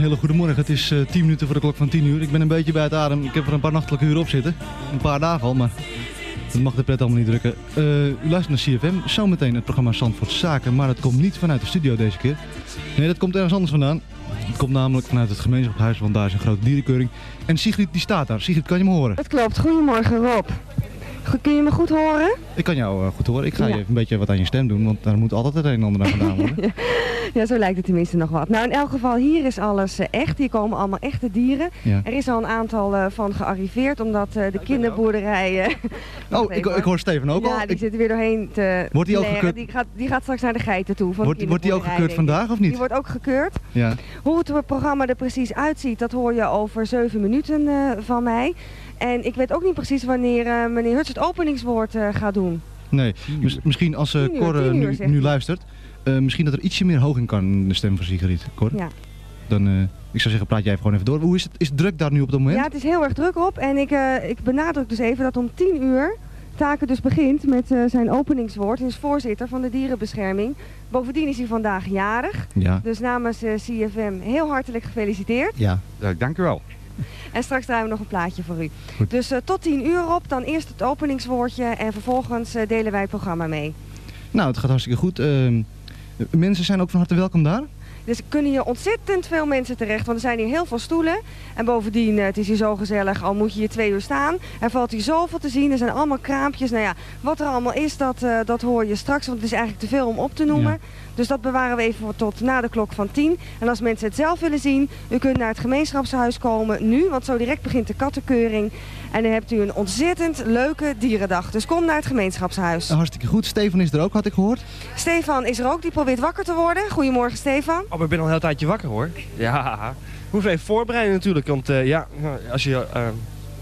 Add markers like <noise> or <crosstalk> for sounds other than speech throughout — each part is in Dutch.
hele goede morgen. Het is uh, eh, 10 minuten voor de klok van 10 uur. Ik ben een beetje bij het adem. Ik heb er een paar nachtelijke uren op zitten. Een paar dagen al, maar dat mag de pret allemaal niet drukken. Uh, u luistert naar CFM. Zometeen het programma Zandvoort Zaken. Maar het komt niet vanuit de studio deze keer. Nee, dat komt ergens anders vandaan. Het komt namelijk vanuit het gemeenschapshuis, want daar is een grote dierenkeuring. En Sigrid die staat daar. Sigrid, kan je me horen? Het klopt. Goedemorgen Rob. Kun je me goed horen? Ik kan jou uh, goed horen. Ik ga je even een beetje wat aan je stem doen, want daar moet altijd het een en ander aan gedaan worden. <laughs> ja, zo lijkt het tenminste nog wat. Nou, in elk geval, hier is alles uh, echt. Hier komen allemaal echte dieren. Er is al een aantal uh, van gearriveerd, omdat de kinderboerderijen... <laughs> oh, ik, ik, hoor Steven ook ja, al. Ja, die zit er weer doorheen te Wordt die ook gekeurd? Die gaat, die gaat straks naar de geiten toe. Van wordt, wordt die ook gekeurd vandaag of niet? Die wordt ook gekeurd. Ja. Hoe het programma er precies uitziet, dat hoor je over zeven minuten van mij. En ik weet ook niet precies wanneer uh, meneer Huts het openingswoord uh, gaat doen. Nee, misschien als uh, Cor nu, nu luistert, misschien dat er ietsje meer hoog in kan in de stem van Sigrid. Cor? Ja. Dan, ik zou zeggen, praat jij even gewoon even door. Hoe is het, is het druk daar nu op het moment? Ja, het is heel erg druk op. En ik, ik benadruk dus even dat om 10 uur Taken dus begint met zijn openingswoord. Hij is voorzitter van de dierenbescherming. Bovendien is hij vandaag jarig. Ja. Dus namens CFM heel hartelijk gefeliciteerd. Ja, dank u wel. En straks draaien we nog een plaatje voor u. Dus uh, tot 10 uur op, dan eerst het openingswoordje en vervolgens uh, delen wij het programma mee. Nou, het gaat hartstikke goed. Uh, mensen zijn ook van harte welkom daar. Dus kunnen hier ontzettend veel mensen terecht, want er zijn hier heel veel stoelen. En bovendien, het is hier zo gezellig, al moet je hier twee uur staan. Er valt hier zoveel te zien, er zijn allemaal kraampjes. Nou ja, wat er allemaal is, dat, dat hoor je straks, want het is eigenlijk te veel om op te noemen. Ja. Dus dat bewaren we even tot na de klok van 10. En als mensen het zelf willen zien, u kunt naar het gemeenschapshuis komen nu, want zo direct begint de kattenkeuring. En dan hebt u een ontzettend leuke dierendag. Dus kom naar het gemeenschapshuis. Hartstikke goed. Stefan is er ook, had ik gehoord. Stefan is er ook, die probeert wakker te worden. Goedemorgen Stefan. Oh, ik ben al een heel tijdje wakker hoor. Ja, hoef even voorbereiden natuurlijk. Want uh, ja, als je uh,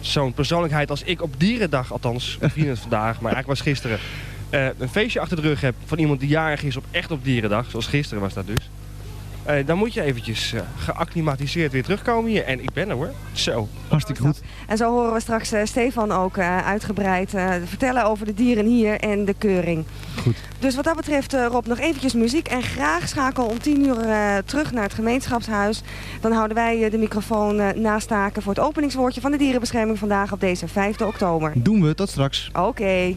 zo'n persoonlijkheid als ik op dierendag, althans, vier het vandaag, maar eigenlijk was gisteren, een feestje achter de rug hebt van iemand die jarig is op echt op dierendag, zoals gisteren was dat dus. Uh, dan moet je eventjes uh, geacclimatiseerd weer terugkomen hier. En ik ben er hoor. Zo. Hartstikke goed. En zo horen we straks uh, Stefan ook uitgebreid vertellen over de dieren hier en de keuring. Goed. Dus wat dat betreft Rob nog eventjes muziek. En graag schakel om 10 uur terug naar het gemeenschapshuis. Dan houden wij de microfoon naast taken voor het openingswoordje van de dierenbescherming vandaag op deze 5 oktober. Doen we. Tot straks. Oké. Okay.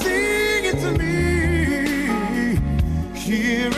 sing it to me. Here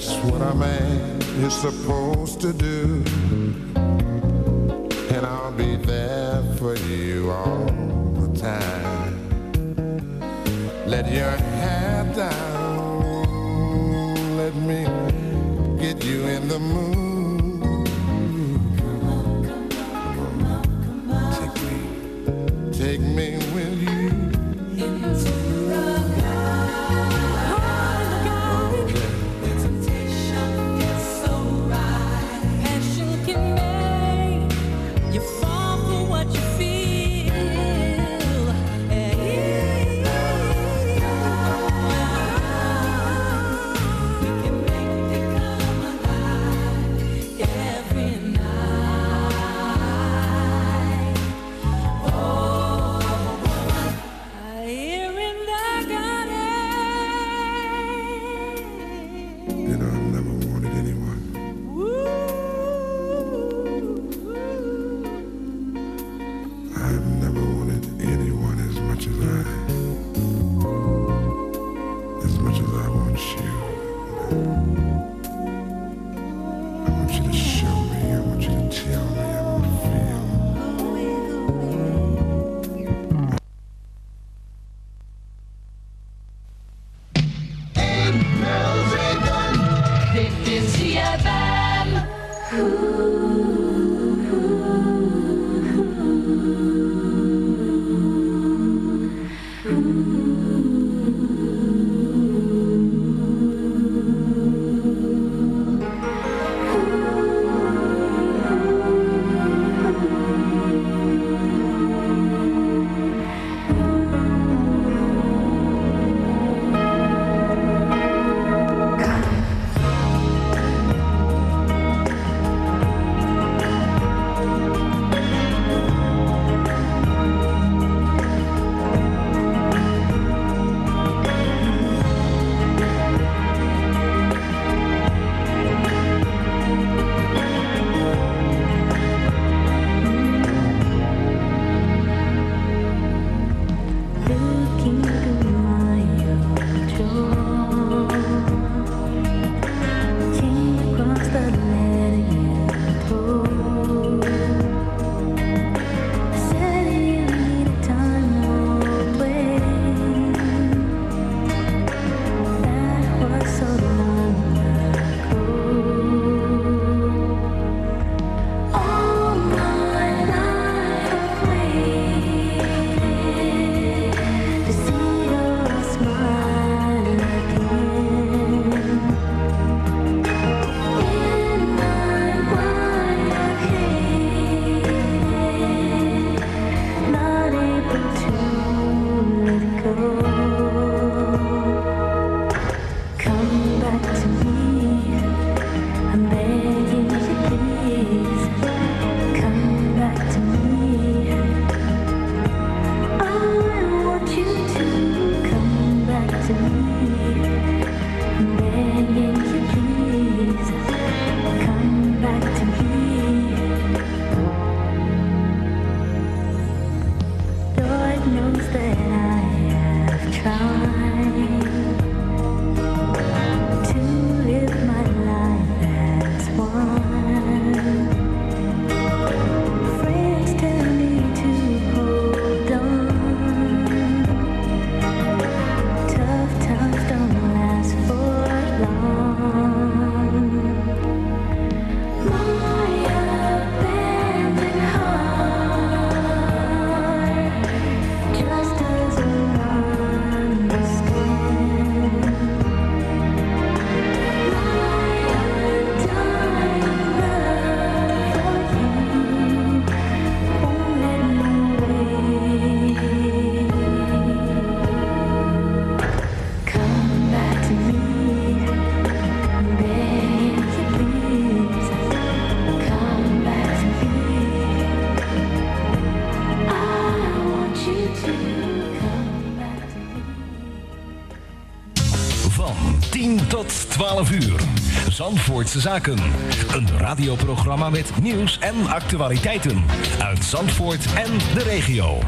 That's what a man is supposed to do. And I'll be there for you all the time. Let your hair down. Let me get you in the mood. Zandvoortse Zaken. Een radioprogramma met nieuws en actualiteiten uit Zandvoort en de regio.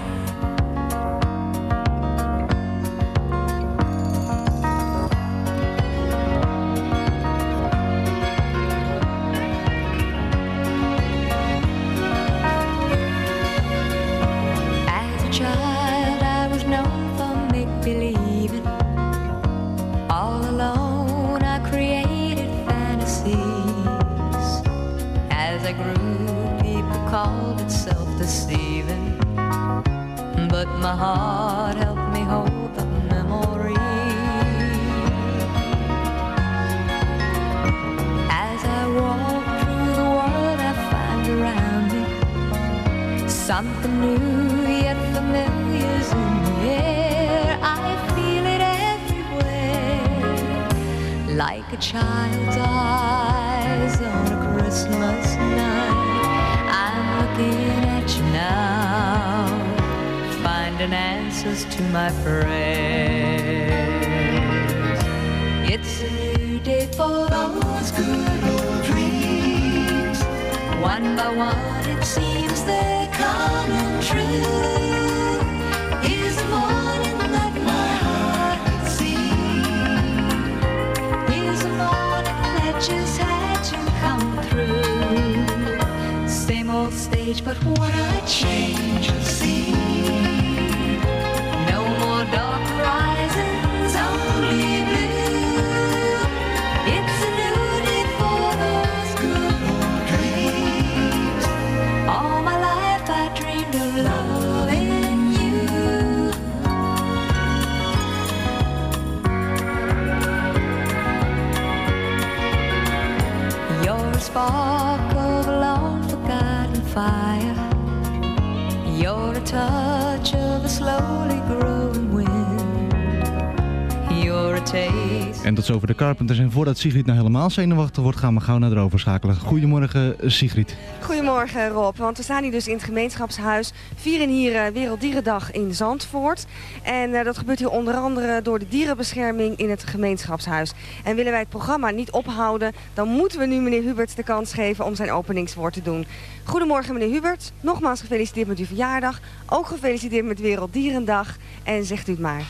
Carpenters. En voordat Sigrid nou helemaal zenuwachtig wordt, gaan we gauw naar de overschakelen. Goedemorgen Sigrid. Goedemorgen Rob, want we staan hier dus in het gemeenschapshuis. Vieren hier eh, Werelddierendag in Zandvoort. En eh, dat gebeurt hier onder andere door de dierenbescherming in het gemeenschapshuis. En willen wij het programma niet ophouden, dan moeten we nu meneer Hubert de kans geven om zijn openingswoord te doen. Goedemorgen meneer Hubert, nogmaals gefeliciteerd met uw verjaardag. Ook gefeliciteerd met Werelddierendag. En zegt u het maar.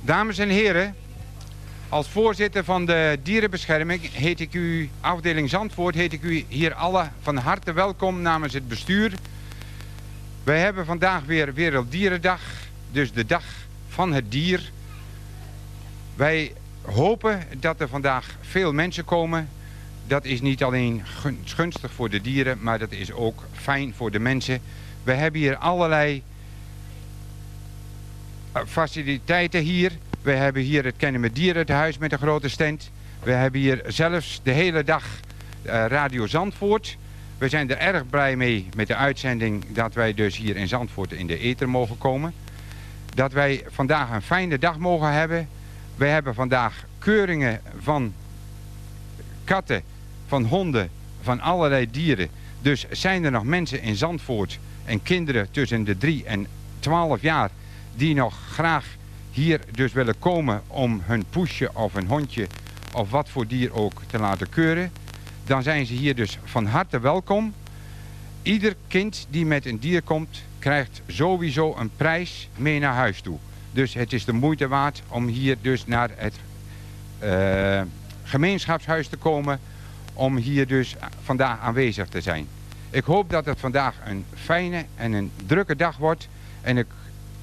Dames en heren, als voorzitter van de dierenbescherming heet ik u, afdeling Zandvoort, heet ik u hier alle van harte welkom namens het bestuur. Wij hebben vandaag weer Werelddierendag, dus de dag van het dier. Wij hopen dat er vandaag veel mensen komen. Dat is niet alleen gun- gunstig voor de dieren, maar dat is ook fijn voor de mensen. We hebben hier allerlei eh, faciliteiten hier. We hebben hier het Kennen met Dierenhuis met een grote stand. We hebben hier zelfs de hele dag eh, Radio Zandvoort. We zijn er erg blij mee met de uitzending dat wij dus hier in Zandvoort in de ether mogen komen. Dat wij vandaag een fijne dag mogen hebben. We hebben vandaag keuringen van katten, van honden, van allerlei dieren. Dus zijn er nog mensen in Zandvoort en kinderen tussen de 3 en 12 jaar die nog graag hier dus willen komen om hun poesje of een hondje of wat voor dier ook te laten keuren, dan zijn ze hier dus van harte welkom. Ieder kind die met een dier komt, krijgt sowieso een prijs mee naar huis toe. Dus het is de moeite waard om hier dus naar het eh, gemeenschapshuis te komen, om hier dus vandaag aanwezig te zijn. Ik hoop dat het vandaag een fijne en een drukke dag wordt. En ik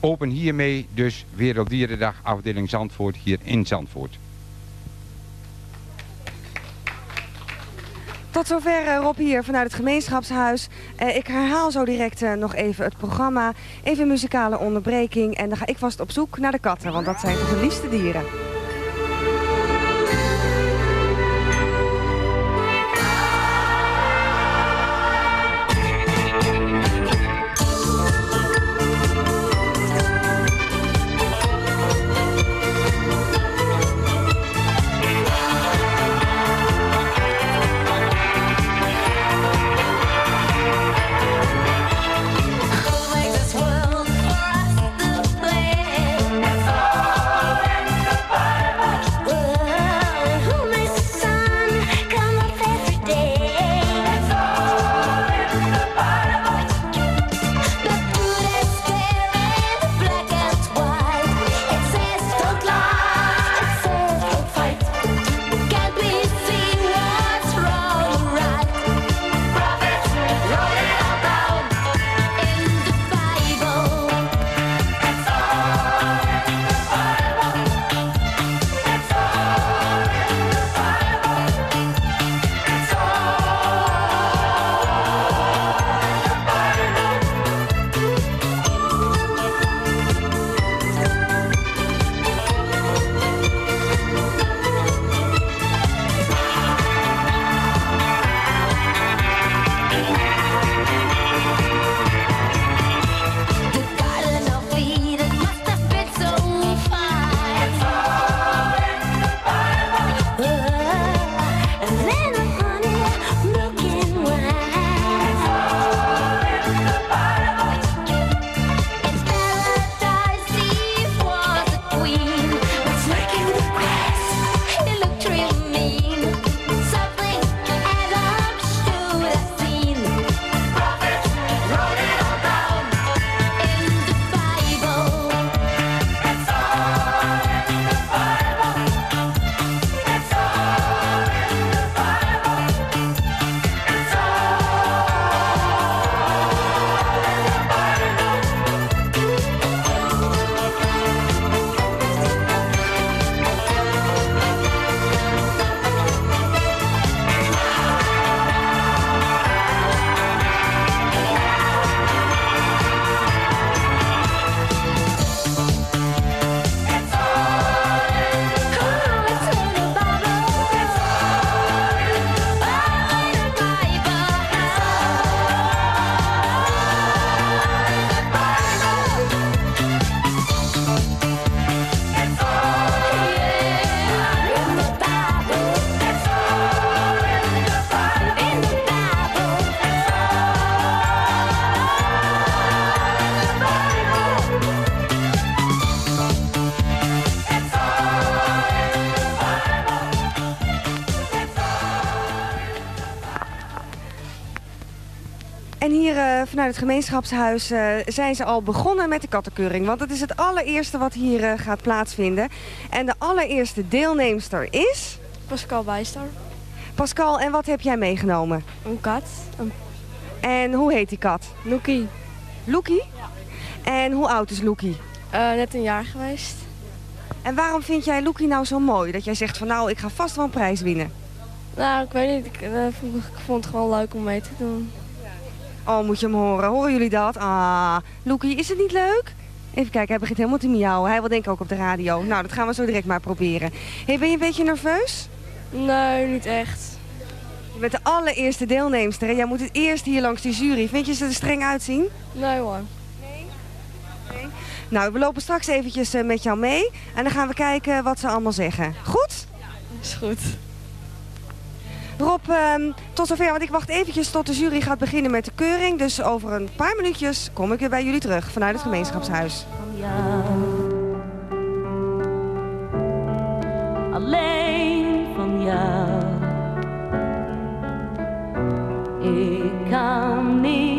open hiermee dus Werelddierendag afdeling Zandvoort hier in Zandvoort. Tot zover eh, Rob hier vanuit het gemeenschapshuis. Eh, ik herhaal zo direct eh, nog even het programma. Even een muzikale onderbreking. En dan ga ik vast op zoek naar de katten, want dat zijn de liefste dieren. Vanuit het gemeenschapshuis eh, zijn ze al begonnen met de kattenkeuring. Want het is het allereerste wat hier eh, gaat plaatsvinden. En de allereerste deelnemster is... Pascal Bijstar. Pascal, en wat heb jij meegenomen? Een kat. Een En hoe heet die kat? Loekie. Loekie? En hoe oud is Loekie? Eh, net een jaar geweest. En waarom vind jij Loekie nou zo mooi? Dat jij zegt van nou, ik ga vast wel een prijs winnen. Nou, ik weet niet. Ik, vond, ik vond het gewoon leuk om mee te doen. Oh, moet je hem horen. Horen jullie dat? Ah, Loekie, is het niet leuk? Even kijken, hij begint helemaal te miauwen. Hij wil denk ik ook op de radio. Nou, dat gaan we zo direct maar proberen. Hey, ben je een beetje nerveus? Nee, niet echt. Je bent de allereerste deelnemster. Hè? Jij moet het eerst hier langs die jury. Vind je ze er streng uitzien? Nee hoor. Nou, we lopen straks eventjes eh, met jou mee. En dan gaan we kijken wat ze allemaal zeggen. Goed? Is goed. Rob, ehm, tot zover. Want ik wacht eventjes tot de jury gaat beginnen met de keuring. Dus over een paar minuutjes kom ik weer bij jullie terug vanuit het gemeenschapshuis. alleen van jou. Ik kan niet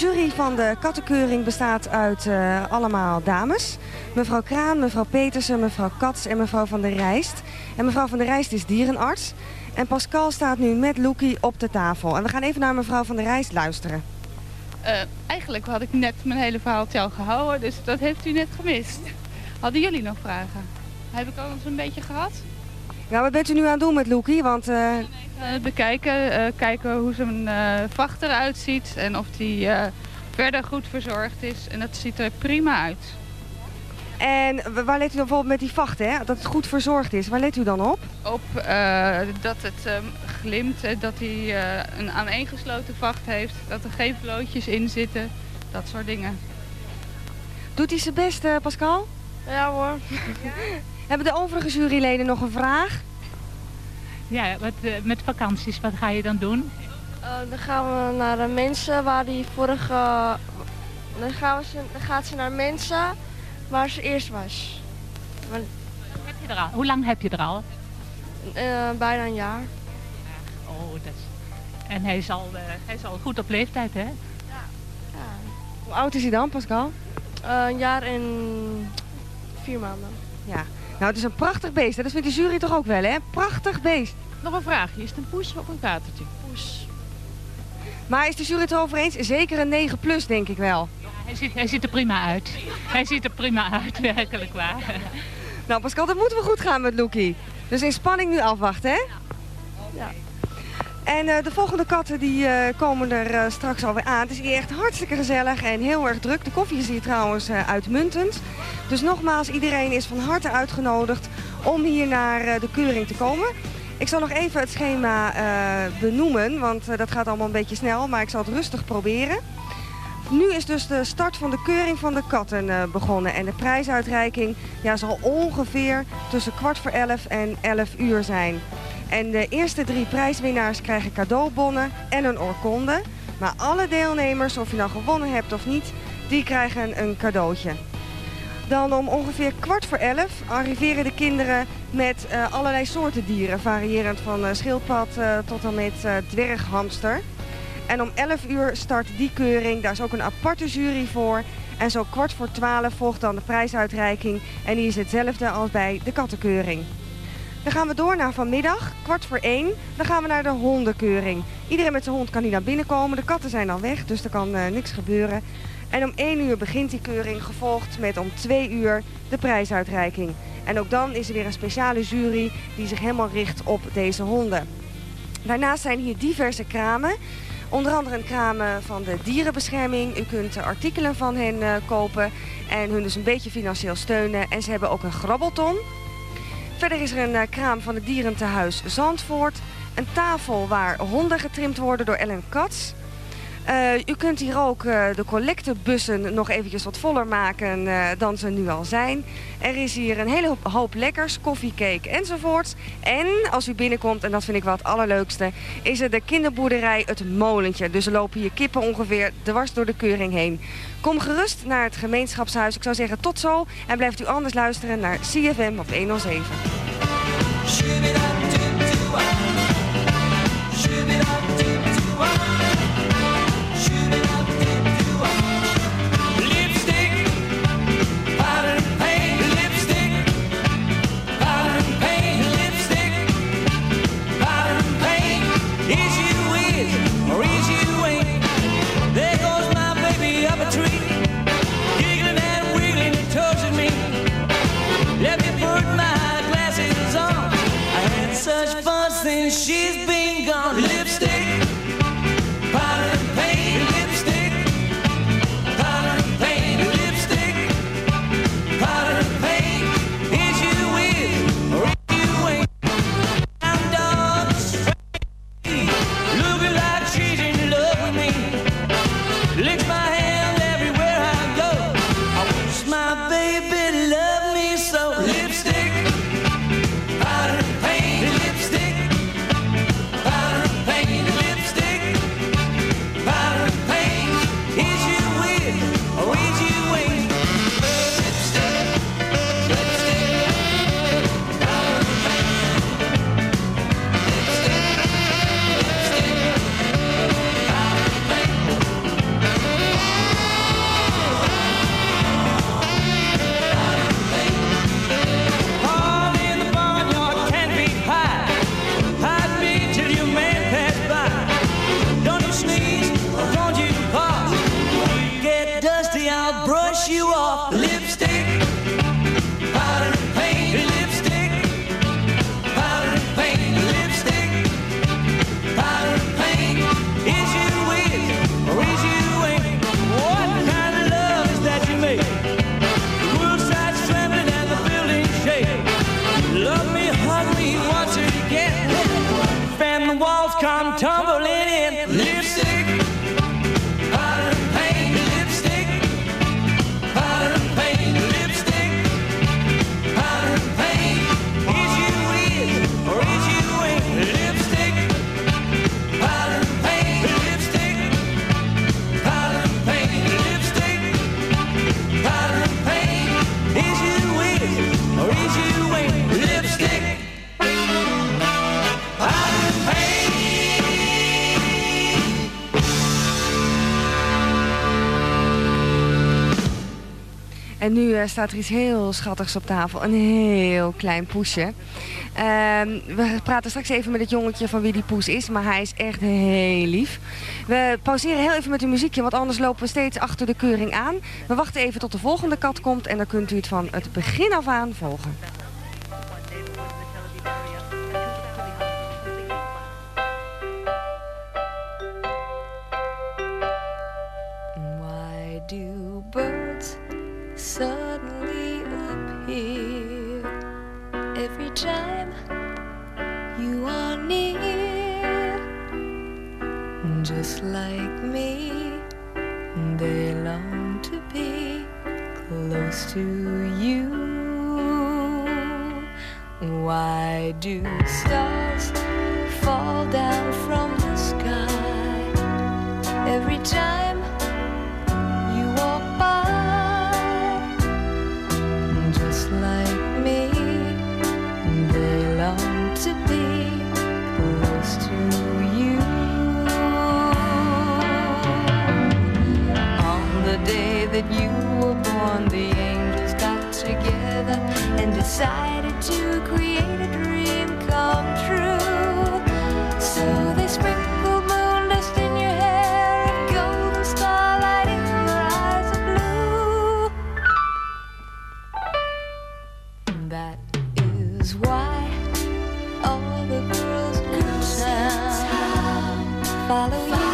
jury van de kattenkeuring bestaat uit eh, allemaal dames. Mevrouw Kraan, mevrouw Petersen, mevrouw Kats en mevrouw Van der Rijst. En mevrouw Van der Rijst is dierenarts. En Pascal staat nu met Loekie op de tafel. En we gaan even naar mevrouw Van der Rijst luisteren. Eh, eigenlijk had ik net mijn hele verhaaltje al gehouden, dus dat heeft u net gemist. Hadden jullie nog vragen? Heb ik alles een beetje gehad? Ja, wat bent u nu aan het doen met Loekie? Want Eh, bekijken, eh, kijken hoe zijn eh, vacht eruit ziet en of die eh, verder goed verzorgd is. En dat ziet er prima uit. en wa- waar let u dan bijvoorbeeld met die vacht, hè? Dat het goed verzorgd is. Waar let u dan op? Op eh, dat het ehm, glimt, eh, dat hij eh, een aaneengesloten vacht heeft, dat er geen vlootjes in zitten, dat soort dingen. Doet hij zijn best, eh, Pascal? Ja hoor. <laughs> Hebben de overige juryleden nog een vraag? Ja, wat, eh, met vakanties, wat ga je dan doen? Eh, dan gaan we naar de mensen waar die vorige... Dan, gaan we ze, dan gaat ze naar mensen waar ze eerst was. Maar, Heb je er al? Hoe lang heb je er al? eh, bijna een jaar. Oh, dat is... En hij is, al, eh, hij is al goed op leeftijd, hè? Hoe oud is hij dan, Pascal? Eh, een jaar en vier maanden. Ja. Nou, het is een prachtig beest. hè? Dat vindt de jury toch ook wel, hè? Prachtig beest. Nog een vraagje. Is het een poes of een katertje? Poes. Maar is de jury het erover eens? Zeker een 9 plus, denk ik wel. Hij ziet, hij ziet er prima uit. Hij ziet er prima uit, werkelijk waar. Nou, Pascal, dat moeten we goed gaan met Loekie. Dus in spanning nu afwachten, hè? Ja. En eh, de volgende katten die eh, komen er eh, straks alweer aan. Het is hier echt hartstikke gezellig en heel erg druk. De koffie is hier trouwens uitmuntend. Dus nogmaals, iedereen is van harte uitgenodigd om hier naar de keuring te komen. Ik zal nog even het schema benoemen, want dat gaat allemaal een beetje snel, maar ik zal het rustig proberen. Nu is dus de start van de keuring van de katten begonnen. En de prijsuitreiking ja, zal ongeveer tussen kwart voor elf en elf uur zijn. En de eerste drie prijswinnaars krijgen cadeaubonnen en een oorkonde. Maar alle deelnemers, of je nou gewonnen hebt of niet, die krijgen een cadeautje. Dan om ongeveer kwart voor elf arriveren de kinderen met eh, allerlei soorten dieren. Variërend van eh, schildpad eh, tot en met dwerghamster. En om 11 uur start die keuring. Daar is ook een aparte jury voor. En zo kwart voor 12 volgt dan de prijsuitreiking. En die is hetzelfde als bij de kattenkeuring. Dan gaan we door naar vanmiddag, kwart voor 1. Dan gaan we naar de hondenkeuring. Iedereen met zijn hond kan hier naar binnen komen. De katten zijn al weg, dus er kan eh, niks gebeuren. En om 1 uur begint die keuring, gevolgd met om 2 uur de prijsuitreiking. En ook dan is er weer een speciale jury die zich helemaal richt op deze honden. Daarnaast zijn hier diverse kramen. Onder andere een kramen van de dierenbescherming. U kunt eh, artikelen van hen eh, kopen en hun dus een beetje financieel steunen. En ze hebben ook een grabbelton. Verder is er een eh, kraam van het dierentehuis Zandvoort. Een tafel waar honden getrimd worden door Ellen Katz. Eh, u kunt hier ook eh, de collectebussen nog eventjes wat voller maken dan ze nu al zijn. Er is hier een hele hoop, hoop lekkers, koffie, cake enzovoorts. En als u binnenkomt, en dat vind ik wel het allerleukste, is er de kinderboerderij Het Molentje. Dus er lopen hier kippen ongeveer dwars door de keuring heen. Kom gerust naar het gemeenschapshuis. Ik zou zeggen tot zo. En blijft u anders luisteren naar CFM op 107. En nu eh, staat er iets heel schattigs op tafel. Een heel klein poesje. Ehm, we praten straks even met het jongetje van wie die poes is. Maar hij is echt heel lief. We pauzeren heel even met een muziekje. Want anders lopen we steeds achter de keuring aan. We wachten even tot de volgende kat komt. En dan kunt u het van het begin af aan volgen. Just like me. They long to be close to you. Why do stars fall down from the sky every time that you were born, the angels got together and decided to create a dream come true. So they sprinkled moon dust in your hair and golden starlight in your eyes of blue. That is why all the girls in town follow, you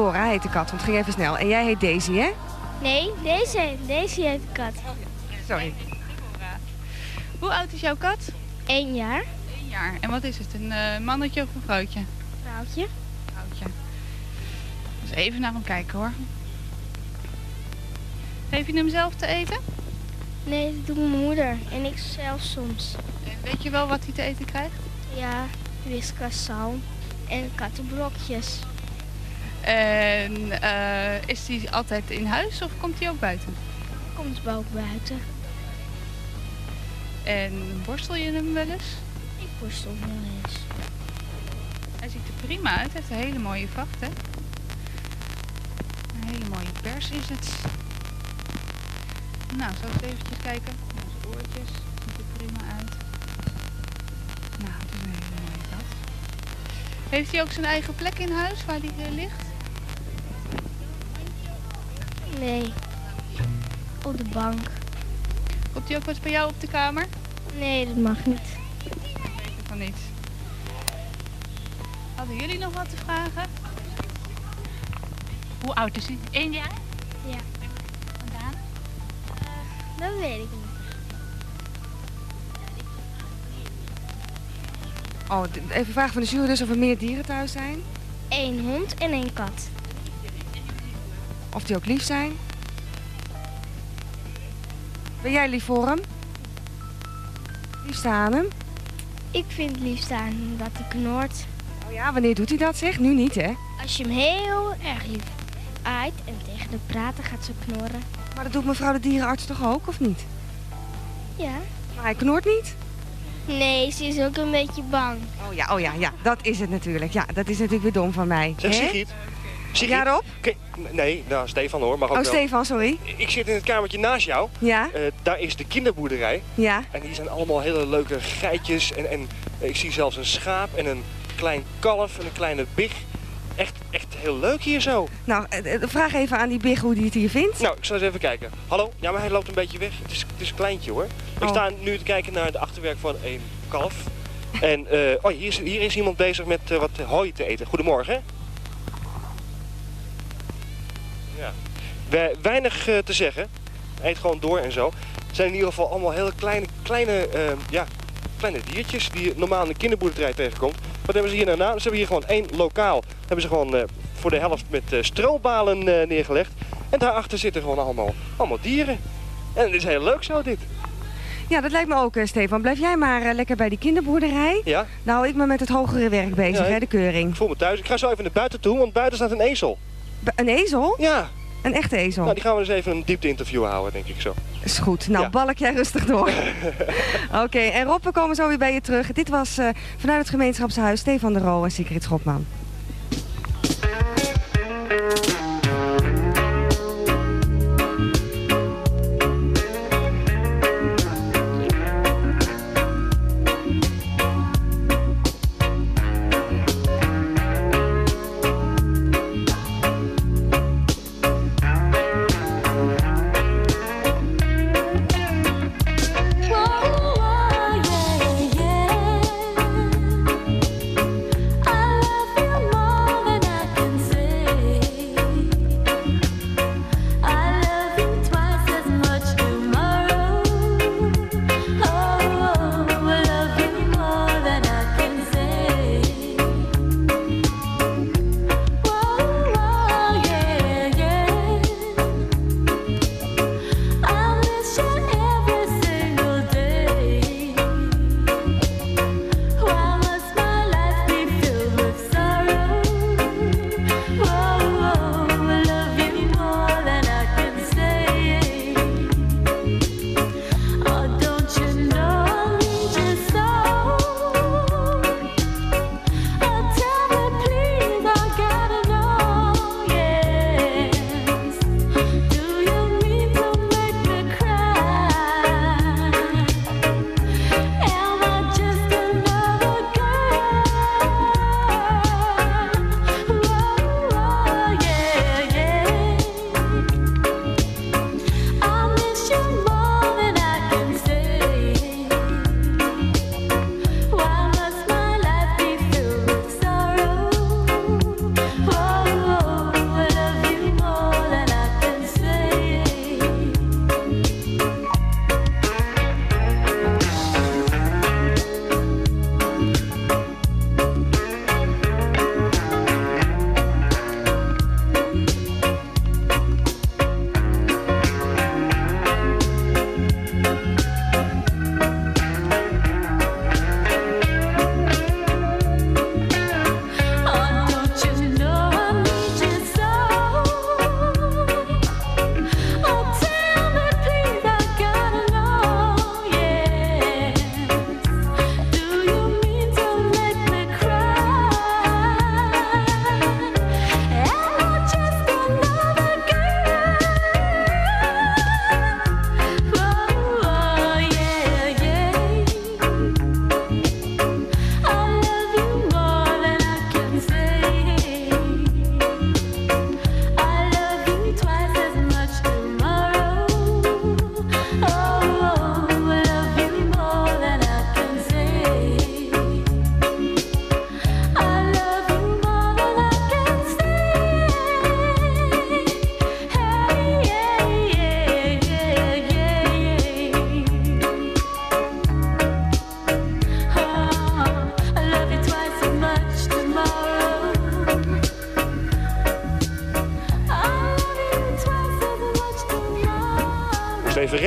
Deborah heet de kat, want het ging even snel. En jij heet Daisy, hè? Nee, deze, deze heeft een kat. Sorry. Hoe oud is jouw kat? Eén jaar. Eén jaar. En wat is het? Een eh, mannetje of een vrouwtje? Vrouwtje. Vrouwtje. Dus even naar hem kijken hoor. Geef je hem zelf te eten? Nee, dat doet mijn moeder. En ik zelf soms. En weet je wel wat hij te eten krijgt? Ja, whiskas, zalm en kattenblokjes. En eh, is hij altijd in huis of komt hij ook buiten? Komt ook buiten. En borstel je hem wel eens? Ik borstel wel eens. Hij ziet er prima uit. Hij heeft een hele mooie vacht, hè? Een hele mooie pers is het. Nou, zo eens eventjes kijken. Zijn oortjes. Ziet er prima uit. Nou, het is een hele mooie kat. Heeft hij ook zijn eigen plek in huis waar hij eh, ligt? Nee. Op de bank. Komt hij ook wat bij jou op de kamer? Nee, dat mag niet. Ik weet het van niet. Hadden jullie nog wat te vragen? Hoe oud is hij? Eén jaar? Ja. Vandaan? Dat weet ik niet. Oh, even vragen van de jury dus of er meer dieren thuis zijn. Eén hond en één kat. Die ook lief zijn. Ben jij lief voor hem? Liefst aan hem? Ik vind het liefst aan dat hij knort. Oh ja, wanneer doet hij dat zeg? Nu niet hè? Als je hem heel erg lief aait en tegen de praten gaat ze knorren. Maar dat doet mevrouw de dierenarts toch ook, of niet? Ja. Maar hij knort niet? Nee, ze is ook een beetje bang. Oh ja, oh ja, ja, dat is het natuurlijk. Ja, dat is natuurlijk weer dom van mij. Zeg Hè? Sigrid. Sigrid. Ja, Rob? Nee, nou Stefan hoor, mag ook Oh, wel. Stefan, sorry. Ik zit in het kamertje naast jou. Ja? Eh, daar is de kinderboerderij. Ja. En die zijn allemaal hele leuke geitjes. En, en ik zie zelfs een schaap en een klein kalf en een kleine big. Echt, echt heel leuk hier zo. Nou, eh, eh, vraag even aan die big hoe die het hier vindt. Nou, ik zal eens even kijken. Hallo? Ja, maar hij loopt een beetje weg. Het is, het is een kleintje hoor. Ik Oh. sta nu te kijken naar de achterwerk van een kalf. En oh, hier, is, hier is iemand bezig met wat hooi te eten. Goedemorgen. We, weinig eh, te zeggen. Eet gewoon door en zo. Het zijn in ieder geval allemaal hele kleine, kleine, eh, ja, kleine diertjes die je normaal in de kinderboerderij tegenkomt. Wat hebben ze hier nou na? Ze hebben hier gewoon één lokaal. Hebben ze gewoon eh, voor de helft met eh, strobalen eh, neergelegd. En daarachter zitten gewoon allemaal, allemaal dieren. En het is heel leuk zo dit. Ja, dat lijkt me ook, Stefan. Blijf jij maar lekker bij die kinderboerderij. Ja? Nou, ik ben met het hogere werk bezig, Ja, hè, de keuring. Ik voel me thuis. Ik ga zo even naar buiten toe, want buiten staat een ezel. Een ezel? Ja. Een echte ezel? Nou, die gaan we eens even een diepte interview houden, denk ik zo. Is goed. Nou, Ja. balk jij rustig door. <laughs> Oké, en Rob, we komen zo weer bij je terug. Dit was eh, vanuit het gemeenschapshuis Stefan de Roo en Sigrid Schopman.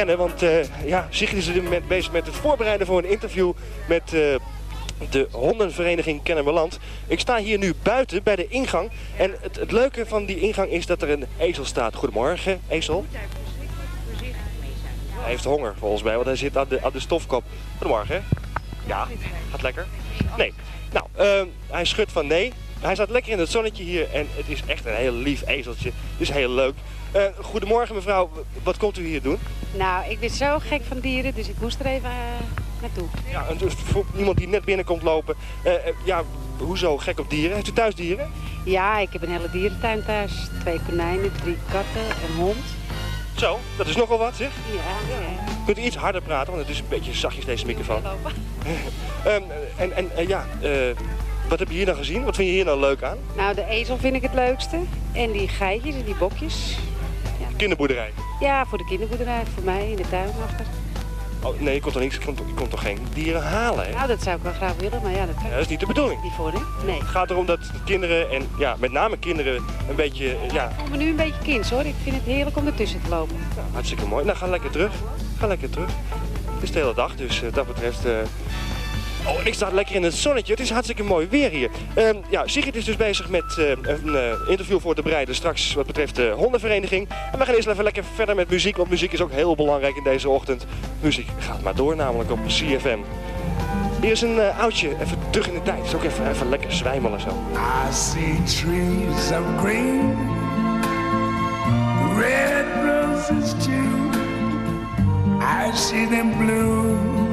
Rennen, want eh, ja, Sigrid is op dit moment bezig met het voorbereiden voor een interview met eh, de hondenvereniging Kennemerland. Ik sta hier nu buiten bij de ingang en het, het leuke van die ingang is dat er een ezel staat. Goedemorgen, ezel. Hij heeft honger volgens mij, want hij zit aan de, aan de stofkop. Goedemorgen. Ja, gaat lekker. Nee. Nou, ehm, hij schudt van nee. Hij staat lekker in het zonnetje hier en het is echt een heel lief ezeltje. Dus heel leuk. Eh, goedemorgen mevrouw, wat komt u hier doen? Nou, ik ben zo gek van dieren, dus ik moest er even eh, naartoe. Ja, en dus voor iemand die net binnenkomt lopen. eh, eh, ja, hoezo gek op dieren? Heeft u thuis dieren? Ja, ik heb een hele dierentuin thuis. Twee konijnen, drie katten, een hond. Zo, dat is nogal wat zeg. Ja, ja. Kunt u iets harder praten, want het is een beetje zachtjes deze microfoon. <laughs> Ehm, en en ja, wat heb je hier nou gezien? Wat vind je hier nou leuk aan? Nou, de ezel vind ik het leukste. En die geitjes en die bokjes. Kinderboerderij. Ja, voor de kinderboerderij, voor mij in de tuin achter. Oh, nee, je komt toch, niks, je komt, je komt toch geen dieren halen, hè? Nou, dat zou ik wel graag willen, maar ja, dat kan Ja, dat is niet de bedoeling. niet voor, hè? Nee. Het gaat erom dat kinderen, en ja, met name kinderen, een beetje, eh, ja, Ik voel me nu een beetje kind, hoor. Ik vind het heerlijk om ertussen te lopen. hartstikke mooi. Nou, ga lekker terug. Ga lekker terug. Het is de hele dag, dus eh, dat betreft... eh, Oh, ik sta lekker in het zonnetje. Het is hartstikke mooi weer hier. Ehm, ja, Sigrid is dus bezig met eh, een eh, interview voor te bereiden straks wat betreft de hondenvereniging. En we gaan eerst even lekker verder met muziek, want muziek is ook heel belangrijk in deze ochtend. Muziek gaat maar door, namelijk op CFM. Hier is een eh, oudje, even terug in de tijd. Is ook even, even lekker zwijmelen zo. I see trees of green, red roses too. I see them bloom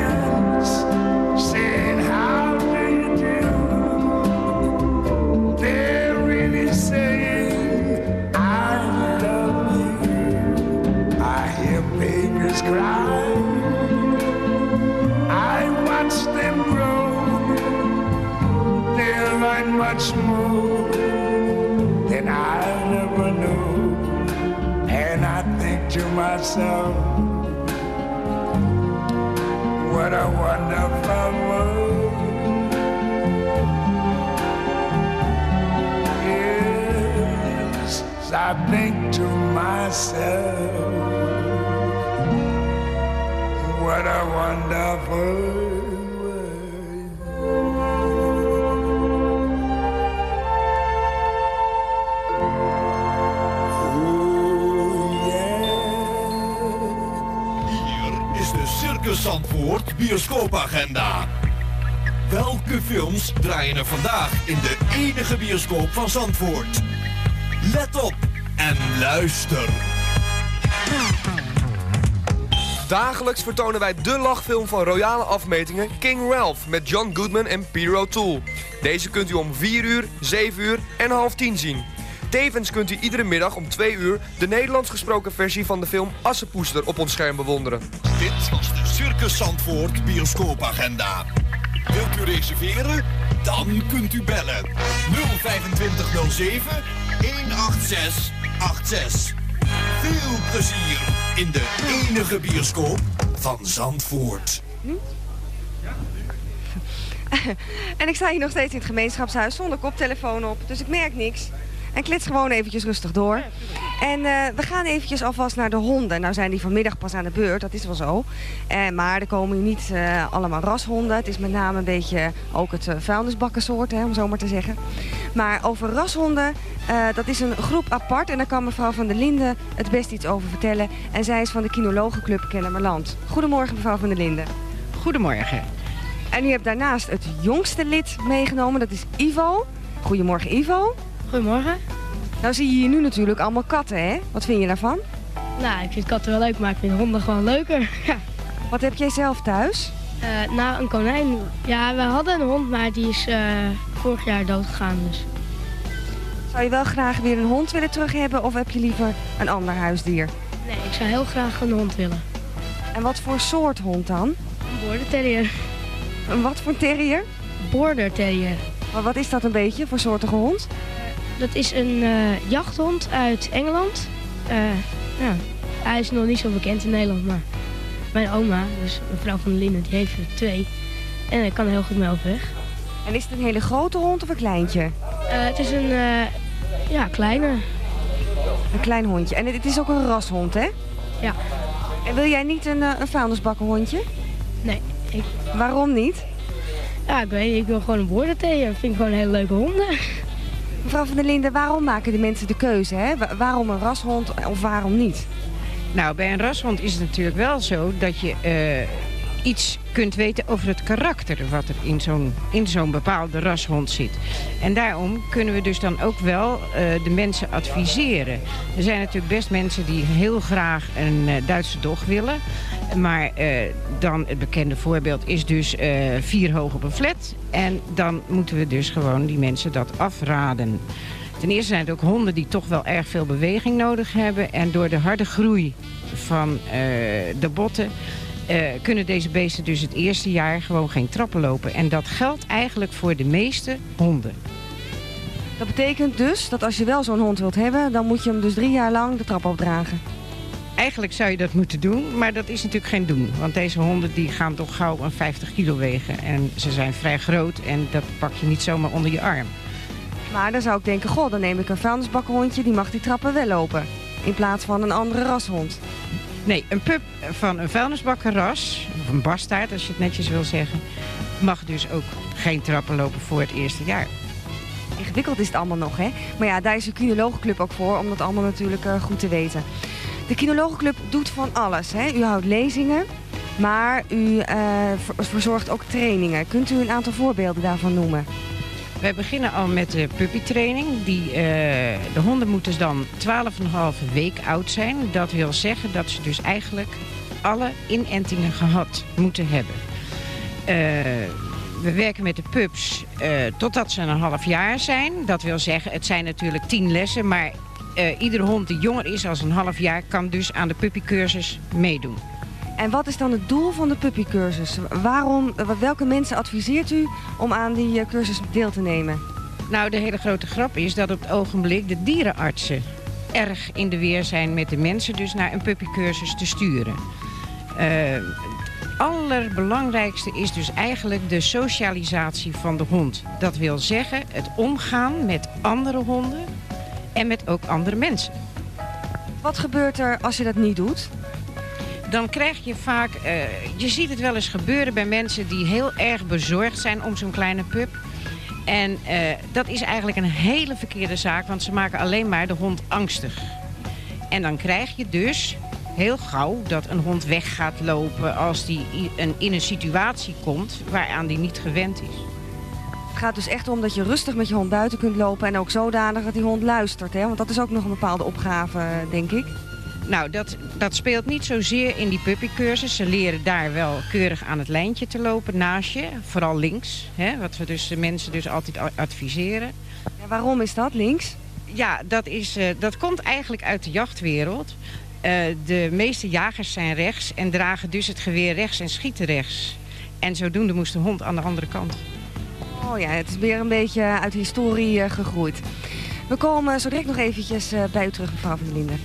I watch them grow. They much more than I knew. And I think to myself, what a wonderful world. Yes, I think to myself, what a wonderful Hier is de Circus Zandvoort bioscoopagenda. Welke films draaien er vandaag in de enige bioscoop van Zandvoort? Let op en luister. Dagelijks vertonen wij de lachfilm van royale afmetingen King Ralph met John Goodman en Peter O'Toole. Deze kunt u om 4 uur, 7 uur en half 10 zien. Tevens kunt u iedere middag om 2 uur de Nederlands gesproken versie van de film Assepoester op ons scherm bewonderen. Dit was de Circus Zandvoort bioscoopagenda. Wilt u reserveren? Dan kunt u bellen. 02507 18686. Veel plezier in de enige bioscoop van Zandvoort. En ik sta hier nog steeds in het gemeenschapshuis zonder koptelefoon op, dus ik merk niks. En klets gewoon eventjes rustig door. En eh, we gaan eventjes alvast naar de honden. Nou zijn die vanmiddag pas aan de beurt, dat is wel zo. Eh, maar er komen hier niet eh, allemaal rashonden. Het is met name een beetje ook het uh, vuilnisbakkensoort, hè, om zo maar te zeggen. Maar over rashonden, eh, dat is een groep apart. En daar kan mevrouw van der Linden het best iets over vertellen. En zij is van de Kinologenclub Kennemerland. Goedemorgen mevrouw van der Linden. Goedemorgen. En u hebt daarnaast het jongste lid meegenomen, dat is Ivo. Goedemorgen Ivo. Goedemorgen. Nou zie je hier nu natuurlijk allemaal katten, hè? Wat vind je daarvan? Nou, ik vind katten wel leuk, maar ik vind honden gewoon leuker. <laughs> Ja. Wat heb jij zelf thuis? Eh, nou, een konijn. Ja, we hadden een hond, maar die is eh, vorig jaar dood gegaan. Dus. Zou je wel graag weer een hond willen terug hebben of heb je liever een ander huisdier? Nee, ik zou heel graag een hond willen. En wat voor soort hond dan? Een border terrier. Een wat voor terrier? Border terrier. Maar wat is dat een beetje voor soortige hond? Dat is een eh, jachthond uit Engeland. Eh, ja, hij is nog niet zo bekend in Nederland, maar mijn oma, dus mevrouw van Linden, die heeft er twee. En hij kan heel goed mee overweg. En is het een hele grote hond of een kleintje? Eh, het is een ja, kleine. Een klein hondje. En het, is ook een rashond, hè? Ja. En wil jij niet een, een vuilnisbakkenhondje? Nee. Ik... Waarom niet? Ja, ik weet niet, ik wil gewoon een border terrier. Vind ik gewoon hele leuke honden. Mevrouw van der Linden, waarom maken de mensen de keuze? Hè? Wa- waarom een rashond of waarom niet? Nou, bij een rashond is het natuurlijk wel zo dat je eh, iets kunt weten over het karakter wat er in zo'n zo'n bepaalde rashond zit. En daarom kunnen we dus dan ook wel eh, de mensen adviseren. Er zijn natuurlijk best mensen die heel graag een eh, Duitse dog willen. Maar eh, dan het bekende voorbeeld is dus vier hoog op een flat. En dan moeten we dus gewoon die mensen dat afraden. Ten eerste zijn het ook honden die toch wel erg veel beweging nodig hebben. En door de harde groei van de botten eh, kunnen deze beesten dus het eerste jaar gewoon geen trappen lopen. En dat geldt eigenlijk voor de meeste honden. Dat betekent dus dat als je wel zo'n hond wilt hebben, dan moet je hem dus drie jaar lang de trap opdragen. Eigenlijk zou je dat moeten doen, maar dat is natuurlijk geen doen. Want deze honden die gaan toch gauw een 50 kilo wegen. En ze zijn vrij groot en dat pak je niet zomaar onder je arm. Maar dan zou ik denken, goh, dan neem ik een vuilnisbakkenhondje, die mag die trappen wel lopen. In plaats van een andere rashond. Nee, een pup van een vuilnisbakkenras, of een bastaard als je het netjes wil zeggen... mag dus ook geen trappen lopen voor het eerste jaar. Ingewikkeld is het allemaal nog, hè? Maar ja, daar is de Kinologenclub ook voor, om dat allemaal natuurlijk eh, goed te weten. De Kinologenclub doet van alles, hè? U houdt lezingen, maar u eh, ver- verzorgt ook trainingen. Kunt u een aantal voorbeelden daarvan noemen? Wij beginnen al met de puppytraining. Die, eh, de honden moeten dan 12,5 week oud zijn. Dat wil zeggen dat ze dus eigenlijk alle inentingen gehad moeten hebben. Eh, we werken met de pups eh, totdat ze een half jaar zijn. Dat wil zeggen, het zijn natuurlijk 10 lessen, maar iedere hond die jonger is als een half jaar kan dus aan de puppycursus meedoen. En wat is dan het doel van de puppycursus? Waarom, eh, welke mensen adviseert u om aan die eh, cursus deel te nemen? Nou, de hele grote grap is dat op het ogenblik de dierenartsen erg in de weer zijn met de mensen dus naar een puppycursus te sturen. Eh, het allerbelangrijkste is dus eigenlijk de socialisatie van de hond. Dat wil zeggen het omgaan met andere honden en met ook andere mensen. Wat gebeurt er als je dat niet doet? Dan krijg je vaak, eh, je ziet het wel eens gebeuren bij mensen die heel erg bezorgd zijn om zo'n kleine pup. En eh, dat is eigenlijk een hele verkeerde zaak, want ze maken alleen maar de hond angstig. En dan krijg je dus heel gauw dat een hond weg gaat lopen als die in een situatie komt waaraan die niet gewend is. Het gaat dus echt om dat je rustig met je hond buiten kunt lopen en ook zodanig dat die hond luistert. Hè? Want dat is ook nog een bepaalde opgave, denk ik. Nou, dat, dat speelt niet zozeer in die puppycursus. Ze leren daar wel keurig aan het lijntje te lopen naast je. Vooral links, hè, wat we dus de mensen dus altijd adviseren. Ja, waarom is dat, links? Ja, dat, is, eh, dat komt eigenlijk uit de jachtwereld. Eh, de meeste jagers zijn rechts en dragen dus het geweer rechts en schieten rechts. En zodoende moest de hond aan de andere kant. Oh ja, het is weer een beetje uit de historie eh, gegroeid. We komen zo direct nog eventjes bij u terug, mevrouw van der Linden.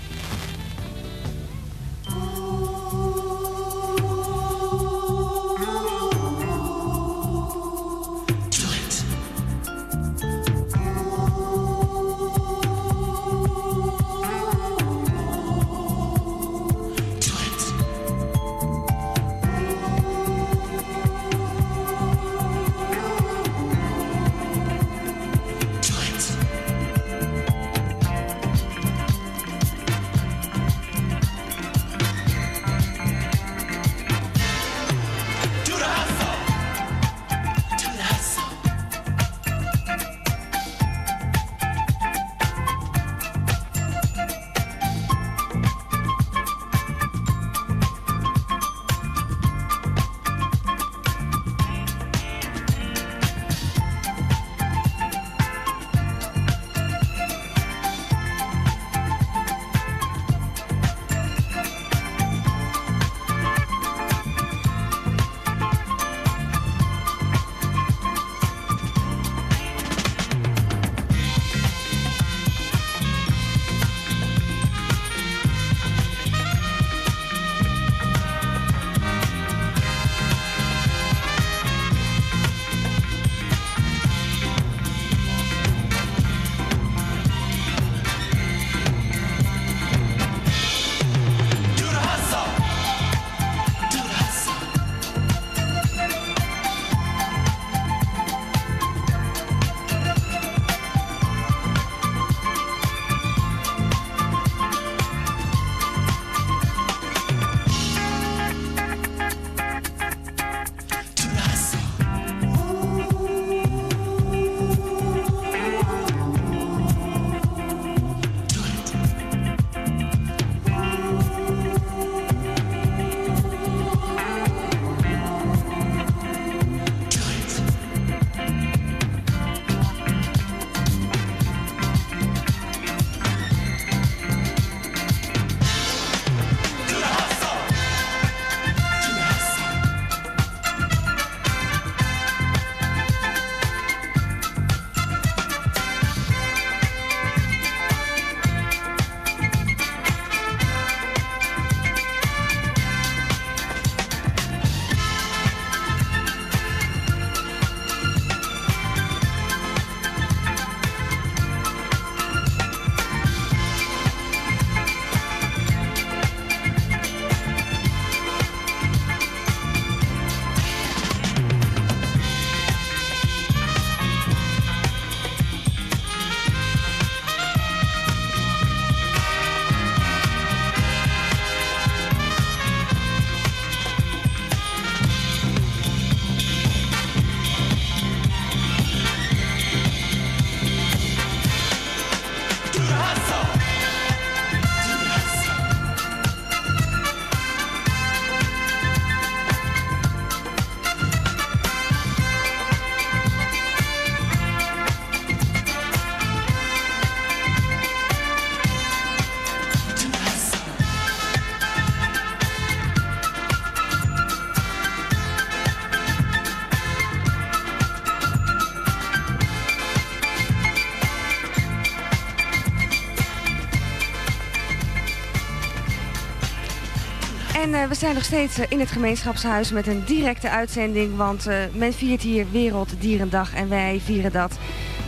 En eh, we zijn nog steeds eh, in het gemeenschapshuis met een directe uitzending. Want eh, men viert hier Werelddierendag en wij vieren dat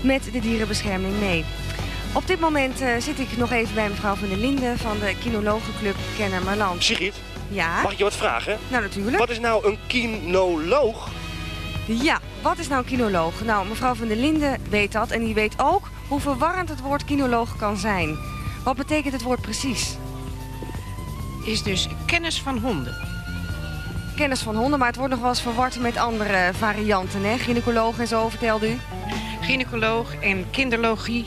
met de dierenbescherming mee. Op dit moment eh, zit ik nog even bij mevrouw van der Linden van de Kinologenclub Kennemerland. Sigrid, Ja? mag ik je wat vragen? Nou, natuurlijk. Wat is nou een kinoloog? Ja, wat is nou een kinoloog? Nou, mevrouw van der Linden weet dat en die weet ook hoe verwarrend het woord kinoloog kan zijn. Wat betekent het woord precies? Is dus kennis van honden. Kennis van honden, maar het wordt nog wel eens verward met andere varianten, hè? Gynaecoloog en zo, vertelde u. Gynaecoloog en kinderlogie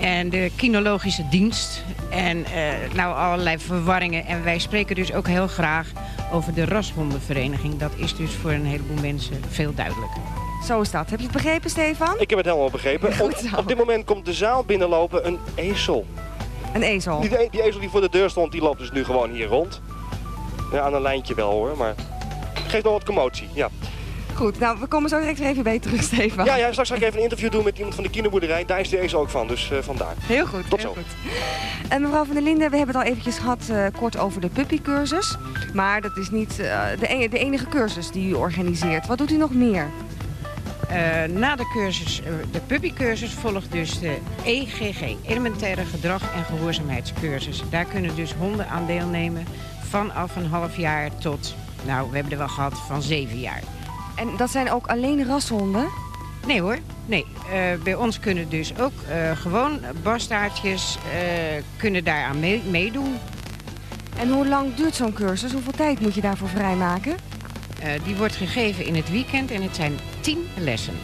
en de kinologische dienst. En eh, nou allerlei verwarringen. En wij spreken dus ook heel graag over de rashondenvereniging. Dat is dus voor een heleboel mensen veel duidelijker. Zo is dat. Heb je het begrepen, Stefan? Ik heb het helemaal begrepen. Goed Op, dit moment komt de zaal binnenlopen een ezel. Een ezel. Die, die ezel die voor de deur stond, die loopt dus nu gewoon hier rond. Ja, aan een lijntje wel hoor, maar geeft nog wat commotie. Ja. Goed, nou, we komen zo direct weer even bij je terug, Stefan. Ja, ja, straks ga ik even een interview doen met iemand van de kinoboerderij. Daar is de ezel ook van, dus eh, vandaar. Heel goed, Tot heel zo. goed. En mevrouw van der Linden, we hebben het al eventjes gehad eh, kort over de puppycursus. Maar dat is niet eh, de, ene- de enige cursus die u organiseert. Wat doet u nog meer? Eh, na de, cursus, de puppycursus volgt dus de EGG, Elementaire Gedrag en Gehoorzaamheidscursus. Daar kunnen dus honden aan deelnemen vanaf een half jaar tot, nou we hebben er wel gehad, van zeven jaar. En dat zijn ook alleen rashonden? Nee hoor, nee. Eh, bij ons kunnen dus ook eh, gewoon bastaardjes eh, kunnen daaraan mee- meedoen. En hoe lang duurt zo'n cursus? Hoeveel tijd moet je daarvoor vrijmaken? Die wordt gegeven in het weekend en het zijn tien lessen.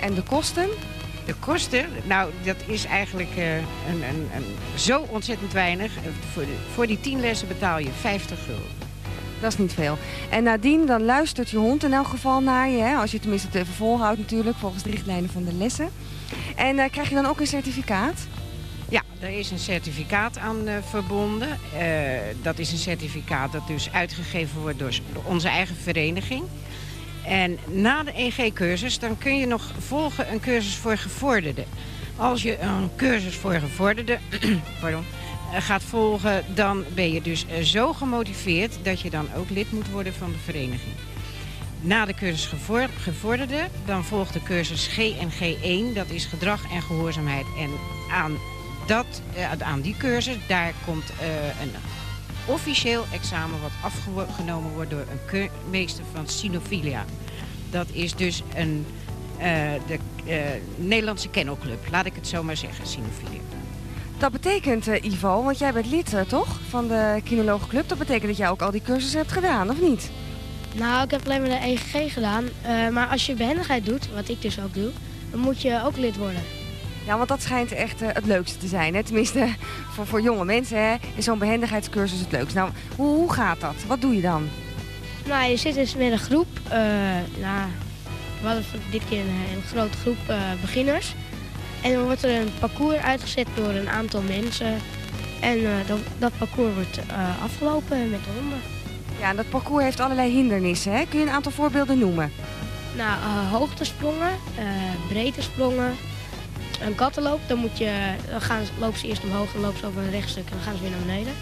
En de kosten? De kosten, nou dat is eigenlijk eh, een, een, een, zo ontzettend weinig. Eh, voor, de- voor die tien lessen betaal je 50 gulden. Dat is niet veel. En nadien dan luistert je hond in elk geval naar je. Hè? Als je tenminste het even volhoudt natuurlijk, volgens de richtlijnen van de lessen. En eh, krijg je dan ook een certificaat? Ja, er is een certificaat aan verbonden. Dat is een certificaat dat dus uitgegeven wordt door onze eigen vereniging. En na de EG-cursus dan kun je nog volgen een cursus voor gevorderden. Als je een cursus voor gevorderden <clears throat> pardon, eh, gaat volgen, dan ben je dus eh, zo gemotiveerd dat je dan ook lid moet worden van de vereniging. Na de cursus gevoor- gevorderde, dan volgt de cursus GNG1, dat is gedrag en gehoorzaamheid. En aan, dat, eh, aan die cursus, daar komt een officieel examen wat afgenomen wordt door een meester van Sinophilia. Dat is dus een, eh, de eh, Nederlandse kennelclub, laat ik het zo maar zeggen, Sinophilia. Dat betekent, eh, Ivo, want jij bent lid toch van de Kinologenclub. Dat betekent dat jij ook al die cursussen hebt gedaan, of niet? Nou, ik heb alleen maar de EGG gedaan. Eh, maar als je behendigheid doet, wat ik dus ook doe, dan moet je ook lid worden. Ja, want dat schijnt echt eh, het leukste te zijn. Hè? Tenminste, voor, voor jonge mensen hè, is zo'n behendigheidscursus het leukst. Nou, hoe, hoe gaat dat? Wat doe je dan? Nou, je zit dus met een groep. eh, nou, we hadden dit keer een hele grote groep eh, beginners. En dan wordt er een parcours uitgezet door een aantal mensen. En dat, dat parcours wordt afgelopen met de honden. Ja, en dat parcours heeft allerlei hindernissen. Hè? Kun je een aantal voorbeelden noemen? Nou, hoogtesprongen, breedtesprongen, een kattenloop. Dan, moet je, dan gaan, lopen ze eerst omhoog, dan lopen ze over een rechtstuk en dan gaan ze weer naar beneden.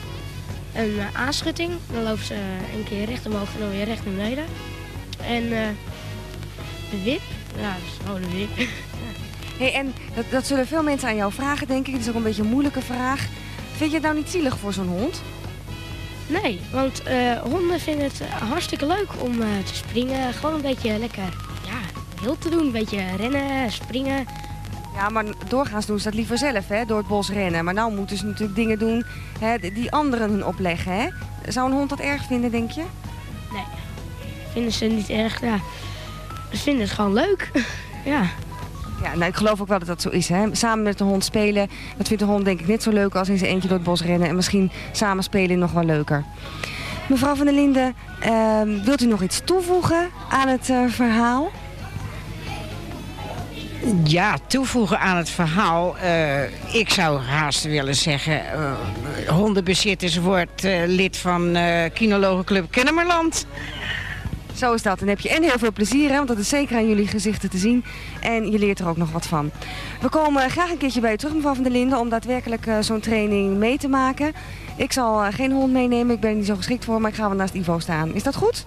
Een eh, aanschutting, dan lopen ze een keer recht omhoog en dan weer recht naar beneden. En eh, de wip, ja, dat is gewoon een wip. <laughs> Hey, en dat, dat zullen veel mensen aan jou vragen, denk ik. Het is ook een beetje een moeilijke vraag. Vind je het nou niet zielig voor zo'n hond? Nee, want eh, honden vinden het eh, hartstikke leuk om eh, te springen. Gewoon een beetje lekker, ja, heel te doen. Een beetje rennen, springen. Ja, maar doorgaans doen ze dat liever zelf, hè, door het bos rennen. Maar nou moeten ze natuurlijk dingen doen hè, die anderen hun opleggen. Hè? Zou een hond dat erg vinden, denk je? Nee, vinden ze niet erg. Ja, ze vinden het gewoon leuk. <laughs> ja. Ja, nou, ik geloof ook wel dat dat zo is. Hè? Samen met de hond spelen, dat vindt de hond denk ik net zo leuk als in zijn eentje door het bos rennen. En misschien samen spelen nog wel leuker. Mevrouw van der Linden, ehm, wilt u nog iets toevoegen aan het eh, verhaal? Ja, toevoegen aan het verhaal. eh, ik zou haast willen zeggen, eh, hondenbezitters wordt eh, lid van eh Kinologenclub Kennemerland. Zo is dat. Dan heb je en heel veel plezier, hè, want dat is zeker aan jullie gezichten te zien. En je leert er ook nog wat van. We komen graag een keertje bij u terug, mevrouw van der Linden, om daadwerkelijk zo'n training mee te maken. Ik zal geen hond meenemen, ik ben er niet zo geschikt voor, maar ik ga wel naast Ivo staan. Is dat goed?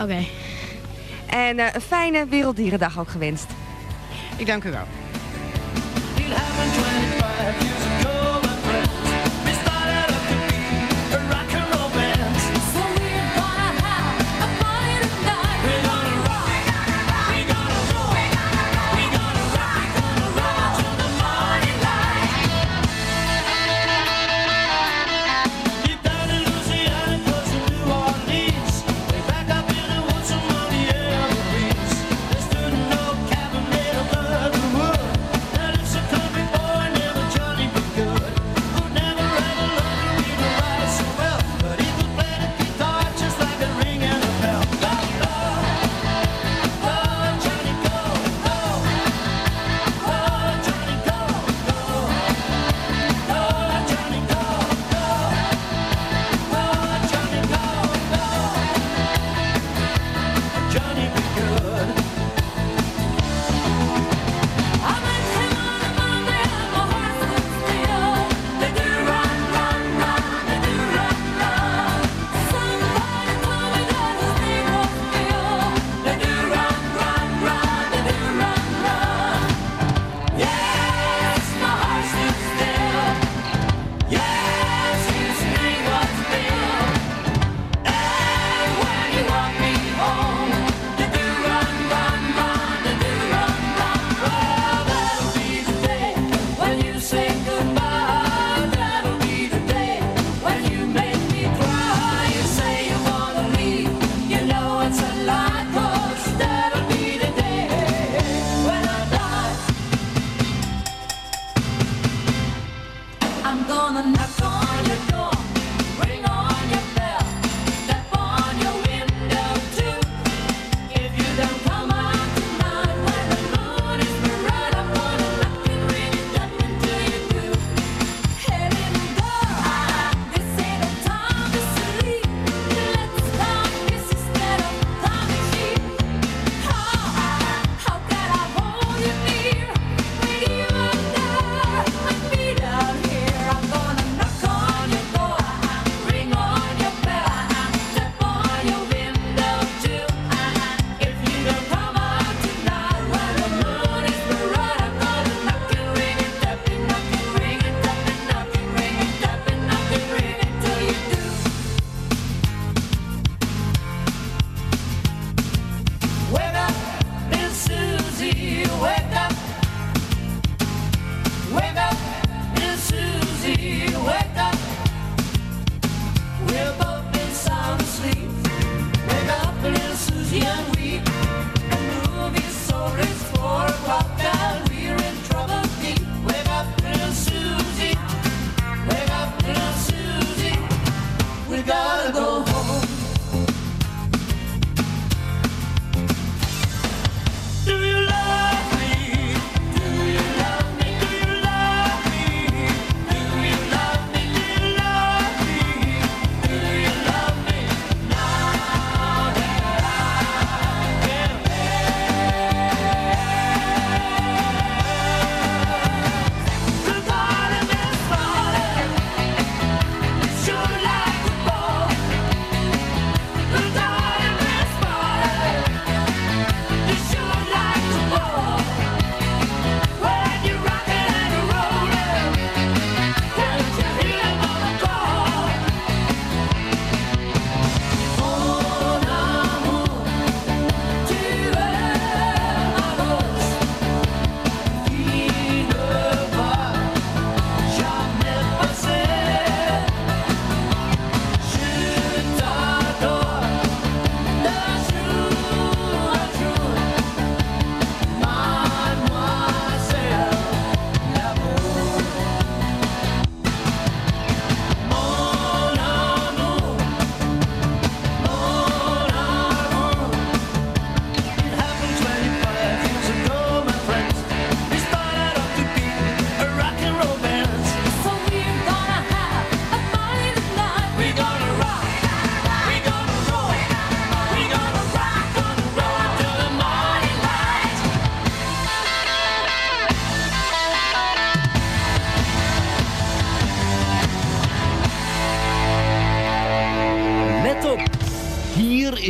Oké. En eh, een fijne Werelddierendag ook gewenst. Ik dank u wel.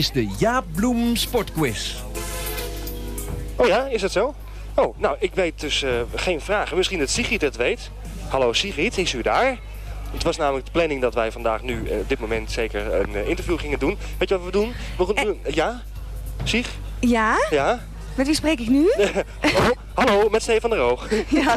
Is de Jaap Bloem Sportquiz. Oh ja, is dat zo? Oh, nou, ik weet dus eh, geen vragen. Misschien dat Sigrid het weet. Hallo Sigrid, is u daar? Het was namelijk de planning dat wij vandaag nu, eh, op dit moment zeker, een eh, interview gingen doen. Weet je wat we doen? We gaan doen... Ja? Sig? Ja? Ja? Met wie spreek ik nu? <laughs> Oh, hallo, met Stefan de Roog. <laughs> Ja.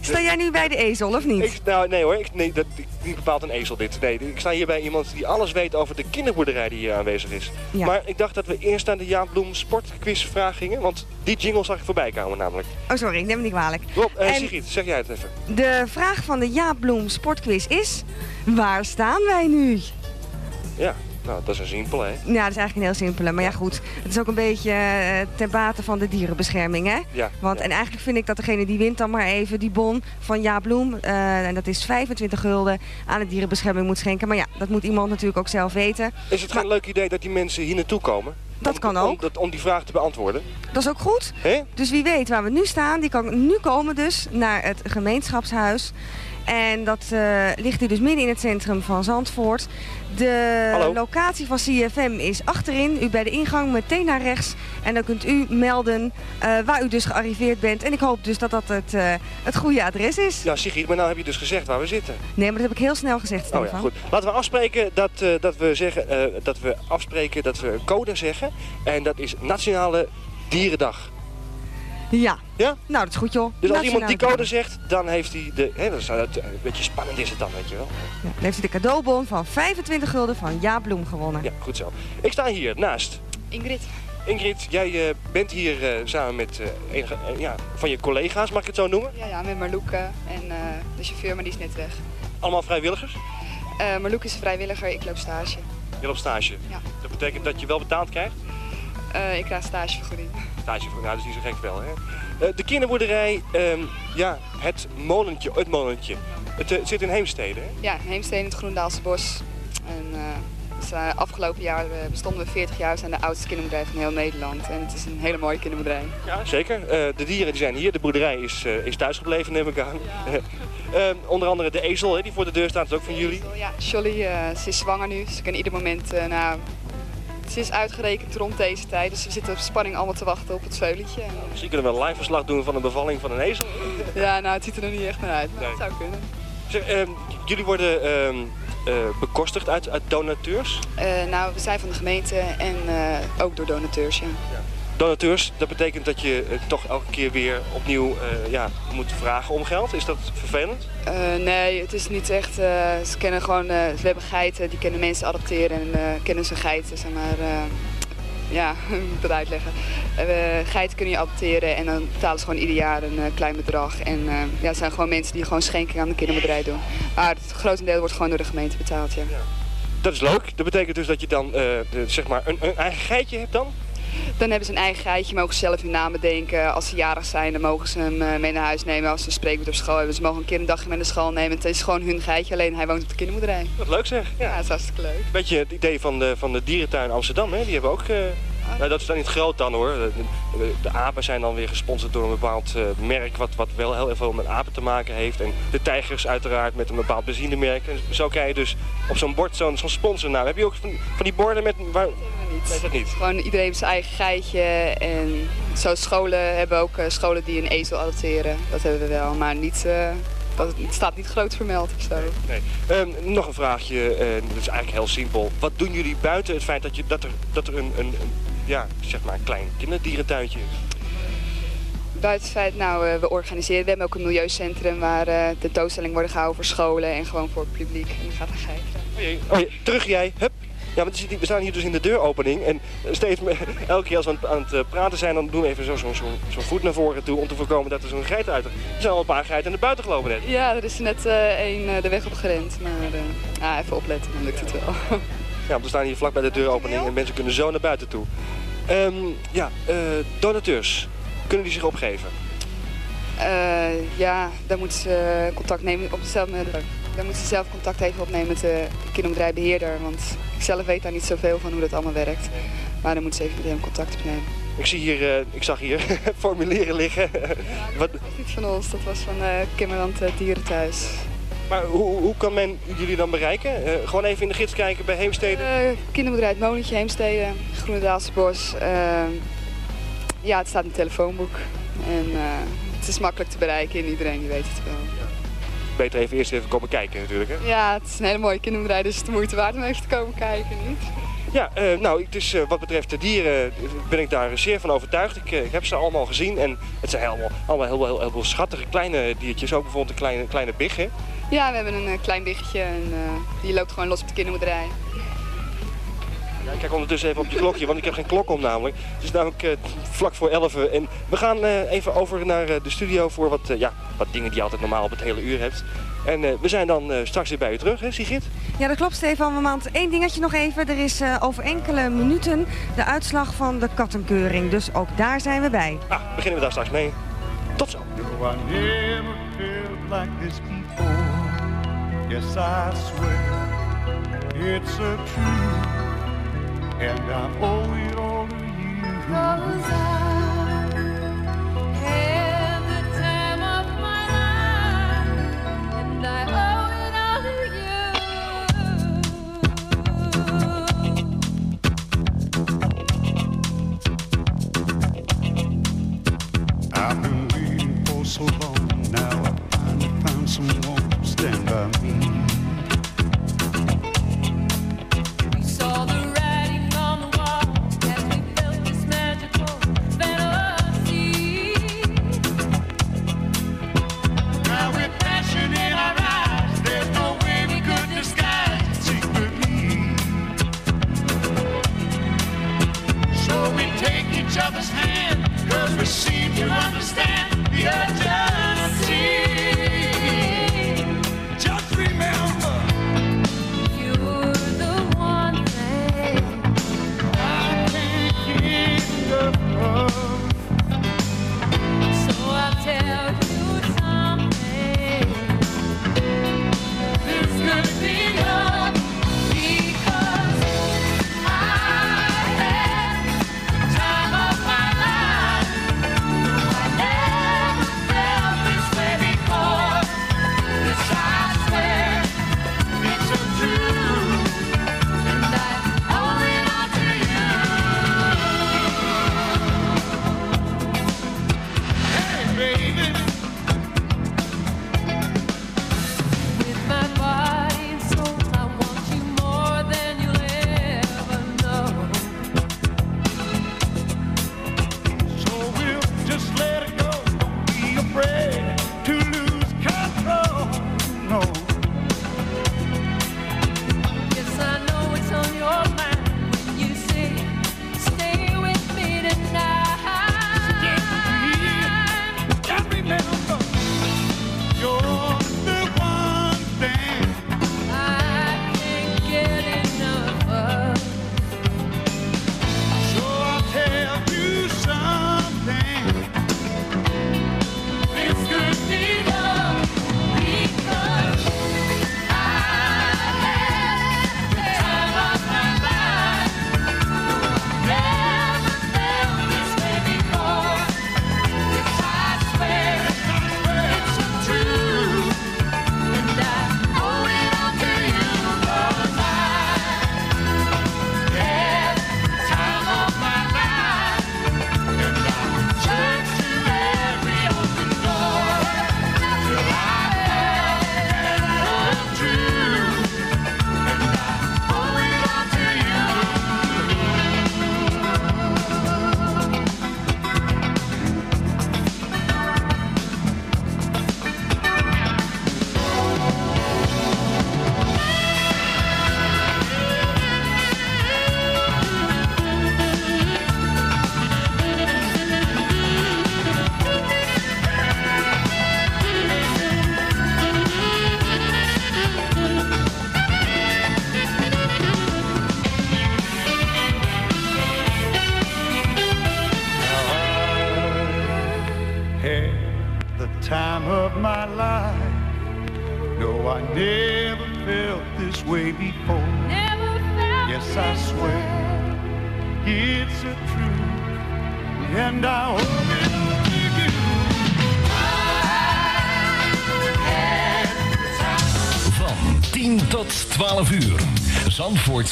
Sta jij nu bij de ezel of niet? Ik, nou, nee hoor, ik, nee, dat, ik, niet bepaald een ezel dit. Nee, ik sta hier bij iemand die alles weet over de kinderboerderij die hier aanwezig is. Ja. Maar ik dacht dat we eerst naar de Jaap Bloem sportquizvraag gingen, want die jingle zag ik voorbij komen namelijk. Oh sorry, ik neem het niet kwalijk. Rob, eh, Sigrid, zeg jij het even. De vraag van de Jaap Bloem sportquiz is... Waar staan wij nu? Ja, nou, dat is een simpel hè. Ja, dat is eigenlijk een heel simpele. Maar ja goed, het is ook een beetje eh, ten bate van de dierenbescherming hè? Ja, Want, ja. En eigenlijk vind ik dat degene die wint dan maar even die bon van Jaap Bloem... eh, en dat is 25 gulden aan de dierenbescherming moet schenken. Maar ja, dat moet iemand natuurlijk ook zelf weten. Is het geen leuk idee dat die mensen hier naartoe komen? Dat Om- kan om, ook. dat- om die vraag te beantwoorden. Dat is ook goed. Hè? Dus wie weet waar we nu staan, die kan nu komen dus naar het gemeenschapshuis. En dat eh, ligt hier dus midden in het centrum van Zandvoort. De Hallo. locatie van CFM is achterin. U bij de ingang meteen naar rechts. En dan kunt u melden eh, waar u dus gearriveerd bent. En ik hoop dus dat dat het, eh, het goede adres is. Ja, Sigrid, maar nou heb je dus gezegd waar we zitten. Nee, maar dat heb ik heel snel gezegd, Stefan. Oh ja, goed. Laten we afspreken dat, dat, we zeggen, dat we afspreken dat we een code zeggen. En dat is Nationale Dierendag. Ja. Ja? Nou, dat is goed joh. Dus als iemand die Nationale code zegt, dan heeft hij de... Hè, dat een beetje spannend is het dan, weet je wel. Ja, dan heeft hij de cadeaubon van 25 gulden van Jaap Bloem gewonnen. Ja, goed zo. Ik sta hier naast. Ingrid. Ingrid, jij eh, bent hier eh, samen met eh, enige, eh, ja, van je collega's, mag ik het zo noemen? Ja, ja, met Marloeke en eh, de chauffeur, maar die is net weg. Allemaal vrijwilligers? Eh Marloek is vrijwilliger, ik loop stage. Je loopt stage. Ja. Dat betekent dat je wel betaald krijgt? Eh, ik krijg stagevergoeding. Stage voor, nou, dat is niet zo gek wel, hè? Eh, de kinderboerderij, ehm, ja, het molentje, het molentje. Het, eh, zit in Heemstede, hè? Ja, in Heemsteen in het Groendaalse bos. En dus, afgelopen jaar bestonden we 40 jaar, we zijn de oudste kinderboerderij van heel Nederland. En het is een hele mooie kinderboerderij. Ja, zeker. De dieren die zijn hier. De boerderij is, is thuisgebleven, neem ik aan. <laughs> Ehm, onder andere de ezel, hè, die voor de deur staat, is ook van jullie. Ja, Jolly, ze is zwanger nu, ze kan ieder moment, eh ze is uitgerekend rond deze tijd. Dus we zitten op spanning allemaal te wachten op het veulentje. En, Misschien kunnen we een live verslag doen van de bevalling van een ezel. ja, nou, het ziet er nog niet echt naar uit, maar het zou kunnen. Zeg, ehm, jullie worden ehm, eh, bekostigd uit, uit donateurs. Eh, nou, we zijn van de gemeente en eh, ook door donateurs, ja. Donateurs, dat betekent dat je eh, toch elke keer weer opnieuw eh, ja, moet vragen om geld. Is dat vervelend? Eh, nee, het is niet echt. ze kennen gewoon. we hebben geiten, die kunnen mensen adopteren en kennen ze geiten, zeg maar. ja, <laughs> hoe moet ik dat uitleggen? Geiten kunnen je adopteren en dan betalen ze gewoon ieder jaar een klein bedrag. En ja, het zijn gewoon mensen die gewoon schenking aan de kinderbedrijf doen. Maar het grotendeel wordt gewoon door de gemeente betaald, ja. Dat is leuk. Dat betekent dus dat je dan zeg maar een, een eigen geitje hebt dan? Dan hebben ze een eigen geitje, mogen ze zelf hun naam bedenken. Als ze jarig zijn, dan mogen ze hem eh, mee naar huis nemen. Als ze een spreekwoord op school hebben, ze mogen een keer een dagje mee naar school nemen. Het is gewoon hun geitje, alleen hij woont op de kinderboerderij. Wat leuk zeg. Ja, dat is hartstikke leuk. Beetje het idee van de, van de dierentuin Amsterdam, hè? Die hebben ook... eh, nou, dat is dan niet groot dan hoor. De, de- de apen zijn dan weer gesponsord door een bepaald eh, merk wat, wat wel heel veel met apen te maken heeft. En de tijgers uiteraard met een bepaald benzinemerk. En zo krijg je dus op zo'n bord zo'n zo'n sponsornaam. Heb je ook van, van die borden met... Waar... Nee, dat niet. Gewoon iedereen heeft zijn eigen geitje. En zo scholen hebben ook eh, scholen die een ezel adopteren. Dat hebben we wel, maar niet, eh, dat, het staat niet groot vermeld of zo. Nee. Ehm, nog een vraagje, dat is eigenlijk heel simpel. Wat doen jullie buiten het feit dat, je, dat er, dat er een, een, een, ja, zeg maar een klein kinderdierentuintje is? Buiten het feit, nou, eh, we organiseren, we hebben ook een milieucentrum waar eh tentoonstellingen worden gehouden voor scholen en gewoon voor het publiek. En dan gaat er geiten. Oh jee, oh jee, terug jij, hup. Ja, is- we staan hier dus in de deuropening en steeds elke keer als we aan het, eh, praten zijn, dan doen we even zo'n zo, zo, zo voet naar voren toe om te voorkomen dat er zo'n geit uit. Er zijn al een paar geiten naar buiten gelopen net. Ja, er is net één de weg op gerend, maar even opletten, dan lukt het wel. <laughs> Ja, want we staan hier vlak bij de deuropening en mensen kunnen zo naar buiten toe. Ehm, ja, eh, donateurs, kunnen die zich opgeven? Eh, ja, dan moeten ze contact nemen op hetzelfde Dan moeten ze zelf contact even opnemen met de kinderbedrijfbeheerder. Want ik zelf weet daar niet zoveel van hoe dat allemaal werkt. Maar dan moeten ze even met hem contact opnemen. Ik, zie hier, eh, ik zag hier <laughs> formulieren liggen. Wat, Dat was niet van ons, dat was van eh Kimmerland Dierenthuis. Maar hoe, hoe kan men jullie dan bereiken? Eh, gewoon even in de gids kijken bij Heemstede? Kinderboerderij Het Molentje, Heemstede, Groenendaalse Bos. eh, ja, het staat in het telefoonboek. En eh, het is makkelijk te bereiken en iedereen die weet het wel. Beter even eerst even komen kijken natuurlijk. Hè? Ja, het is een hele mooie kinderboerderij, dus het is de moeite waard om even te komen kijken, niet? Ja, nou, dus wat betreft de dieren ben ik daar zeer van overtuigd. Ik, ik heb ze allemaal gezien en het zijn allemaal, allemaal heel, heel, heel, schattige kleine diertjes. Ook bijvoorbeeld een kleine, kleine big, hè? Ja, we hebben een eh, klein biggetje en eh, die loopt gewoon los op de kinderboerderij. Ja, ik kijk ondertussen even op je klokje, want ik heb geen klok om namelijk. Het is namelijk eh, vlak voor 11 en we gaan eh, even over naar eh, de studio voor wat, eh, ja, wat dingen die je altijd normaal op het hele uur hebt. En eh, we zijn dan eh, straks weer bij u terug, hè Sigrid? Ja, dat klopt Stefan. Want één dingetje nog even. Er is eh, over enkele minuten de uitslag van de kattenkeuring. Dus ook daar zijn we bij. Ah, beginnen we daar straks mee. Tot zo. Yes, I swear it's a truth, and I owe it all to you. Had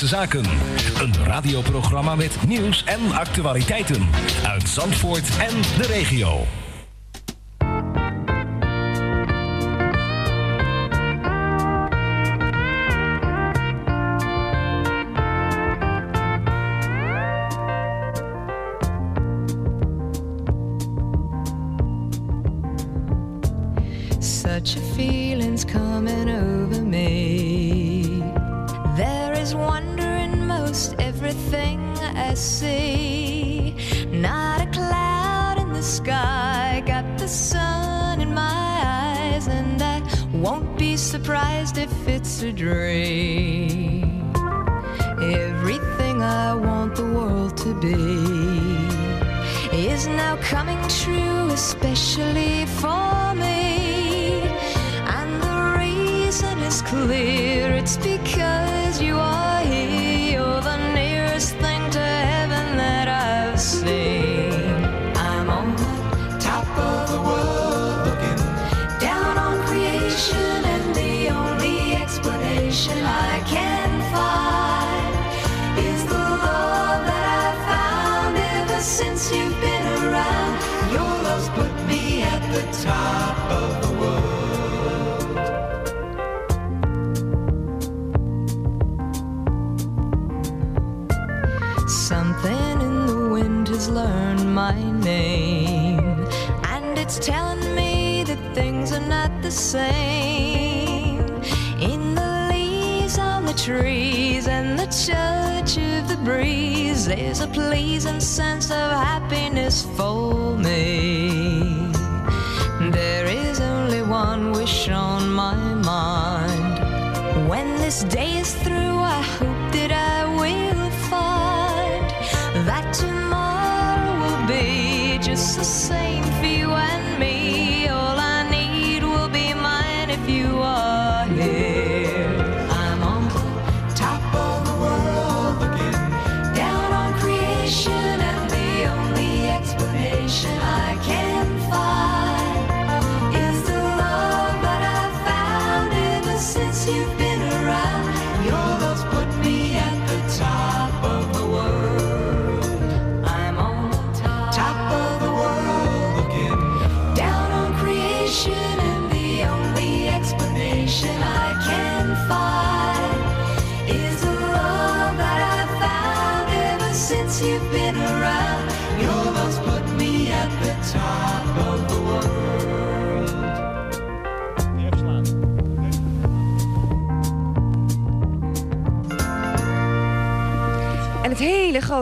Zaken. Een radioprogramma met nieuws en actualiteiten. Uit Zandvoort en de regio.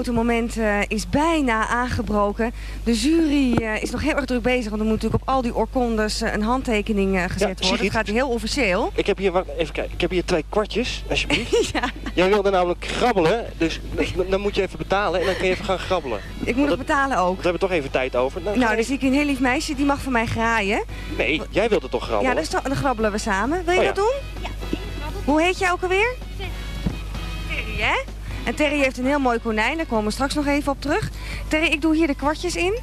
Grote moment eh, is bijna aangebroken. De jury eh, is nog heel erg druk bezig, want er moet natuurlijk op al die oorkondes eh, een handtekening eh, gezet worden. Sigrid. Het gaat heel officieel. Ik heb hier, wacht, even kijken, ik heb hier twee kwartjes, alsjeblieft. <laughs> Jij wilde namelijk grabbelen, dus dan moet je even betalen en dan kun je even gaan grabbelen. Ik moet nog betalen ook. We hebben toch even tijd over. Nou, Nou, dan zie ik een heel lief meisje, die mag van mij graaien. Nee, jij wilde toch grabbelen? Ja, dus dan, dan grabbelen we samen. Wil je Oh, dat ja. doen? Ja, Hoe heet jij ook alweer? En Terry heeft een heel mooi konijn, daar komen we straks nog even op terug. Terry, ik doe hier de kwartjes in.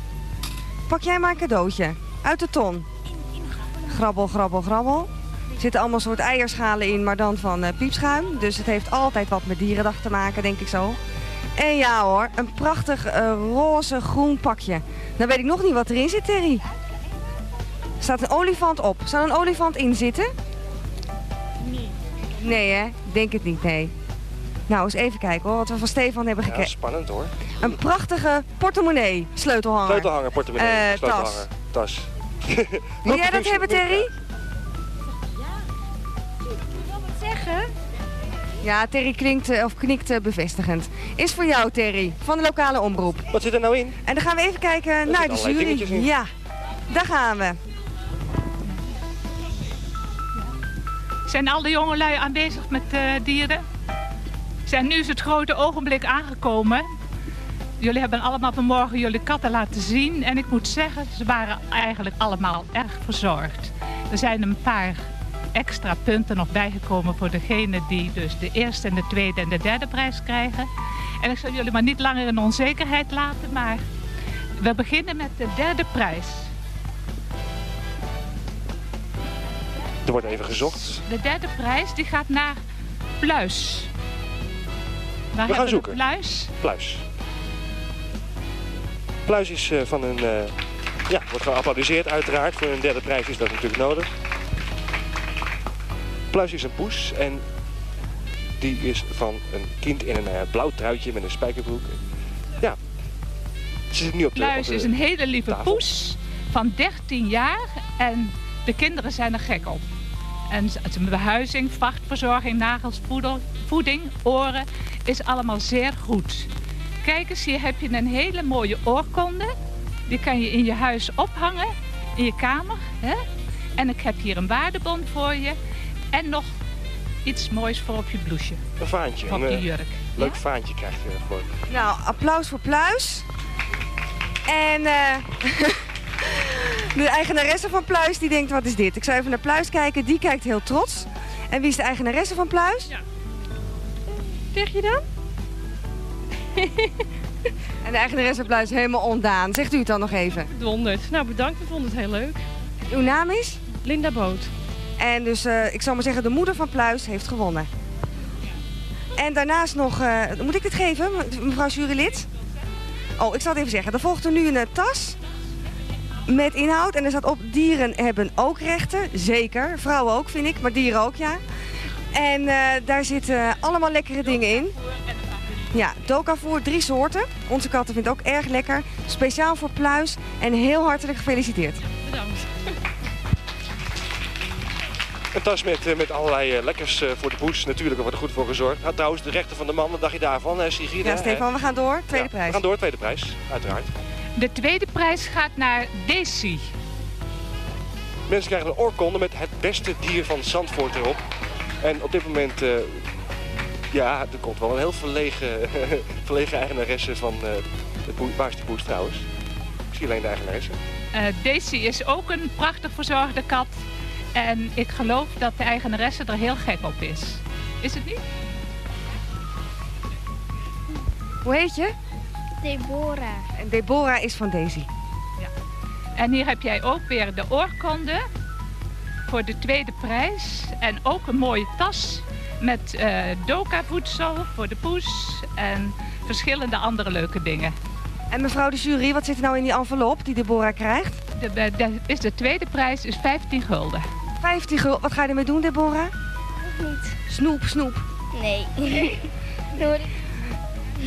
Pak jij maar een cadeautje. Uit de ton. Grabbel, grabbel, grabbel. Er zitten allemaal soort eierschalen in, maar dan van eh, piepschuim. Dus het heeft altijd wat met dierendag te maken, denk ik zo. En ja hoor, een prachtig eh, roze groen pakje. Dan weet ik nog niet wat erin zit, Terry. Er staat een olifant op. Zou een olifant in zitten? Nee. Nee hè? Ik denk het niet, nee. Nou, eens even kijken hoor, wat we van Stefan hebben Ja, gekregen. spannend hoor. Een prachtige portemonnee, sleutelhanger. Sleutelhanger, portemonnee, Eh, sleutelhanger, tas. <laughs> Wil jij dat hebben, Terry? Zeggen? Ja, Terry klinkt, eh, of knikt eh, bevestigend. Is voor jou, Terry, van de lokale omroep. Wat zit er nou in? En dan gaan we even kijken naar de jury. in. Ja, daar gaan we. Zijn al de jongelui aanwezig met eh, dieren? Zijn nu is het grote ogenblik aangekomen. Jullie hebben allemaal vanmorgen jullie katten laten zien. En ik moet zeggen, ze waren eigenlijk allemaal erg verzorgd. Er zijn een paar extra punten nog bijgekomen voor degene die dus de eerste en de tweede en de derde prijs krijgen. En ik zal jullie maar niet langer in onzekerheid laten, maar we beginnen met de derde prijs. Er wordt even gezocht. De derde prijs die gaat naar Pluis. We gaan zoeken. Pluis. Pluis. Pluis is eh, van een... eh, ja, wordt geapplaudiseerd uiteraard. Voor een derde prijs is dat natuurlijk nodig. Pluis is een poes en die is van een kind in een eh, blauw truitje met een spijkerbroek. Ja, ze zit nu op de, Pluis is een hele lieve tafel. poes van 13 jaar en de kinderen zijn er gek op. En behuizing, vachtverzorging, nagels, voeding, oren is allemaal zeer goed. Kijk eens, hier heb je een hele mooie oorkonde. Die kan je in je huis ophangen, in je kamer. Hè? En ik heb hier een waardebon voor je. En nog iets moois voor op je blouseje. Een vaantje. Op je eh, jurk. Leuk vaantje krijg je ervoor. Nou, applaus voor Pluis. En eh, <laughs> de eigenaresse van Pluis die denkt, wat is dit? Ik zou even naar Pluis kijken, die kijkt heel trots. En wie is de eigenaresse van Pluis? Ja. Zeg je dan? <laughs> en de eigenaresse van Pluis helemaal ondaan. Zegt u het dan nog even? Donderd. Nou, bedankt. Ik vond het heel leuk. Uw naam is? Linda Boot. En dus, eh, ik zal maar zeggen, de moeder van Pluis heeft gewonnen. En daarnaast nog, eh, moet ik dit geven, me- mevrouw jurylid? Oh, ik zal het even zeggen. Er volgt er nu een eh, tas met inhoud. En er staat op, dieren hebben ook rechten. Zeker. Vrouwen ook, vind ik. Maar dieren ook, ja. En eh, daar zitten allemaal lekkere dingen in. Ja, dokavoer, drie soorten. Onze katten vindt het ook erg lekker. Speciaal voor Pluis. En heel hartelijk gefeliciteerd. Bedankt. Een tas met, eh, met allerlei eh, lekkers voor de poes. Natuurlijk, er wordt er goed voor gezorgd. Nou, trouwens, de rechten van de man, wat dacht je daarvan, hè, Sigrid? Ja, hè? Stefan, we gaan door. Tweede Ja, prijs. We gaan door, tweede prijs, uiteraard. De tweede prijs gaat naar Daisy. Mensen krijgen een oorkonde met het beste dier van Zandvoort erop. En op dit moment, eh, ja, er komt wel een heel verlegen, <laughs> verlegen eigenaresse van eh de poes. Waar is die poes trouwens? Ik zie alleen de eigenaresse. Eh, Daisy is ook een prachtig verzorgde kat. En ik geloof dat de eigenaresse er heel gek op is. Is het niet? Hoe heet je? Deborah. En Deborah is van Daisy. En hier heb jij ook weer de oorkonde voor de tweede prijs. En ook een mooie tas met eh doka voedsel voor de poes en verschillende andere leuke dingen. En mevrouw de jury, wat zit er nou in die envelop die Deborah krijgt? De, de, de- is de tweede prijs is 15 gulden. 15 gulden. Wat ga je ermee doen, Deborah? Nog niet. Snoep, snoep. Nee. <laughs> Door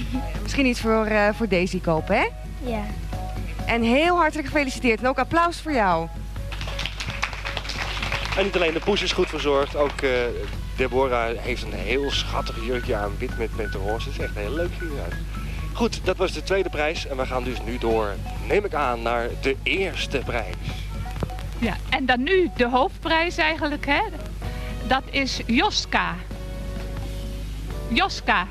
<laughs> Misschien iets voor, eh, voor Daisy kopen, hè? Ja. En heel hartelijk gefeliciteerd. En ook applaus voor jou. En niet alleen de poes is goed verzorgd, ook eh, Deborah heeft een heel schattig jurkje aan, wit met, met roze. Het is echt een heel leuk inderdaad. Goed, dat was de tweede prijs en we gaan dus nu door, neem ik aan, naar de eerste prijs. Ja, en dan nu de hoofdprijs eigenlijk, hè? Dat is Joska. Joska,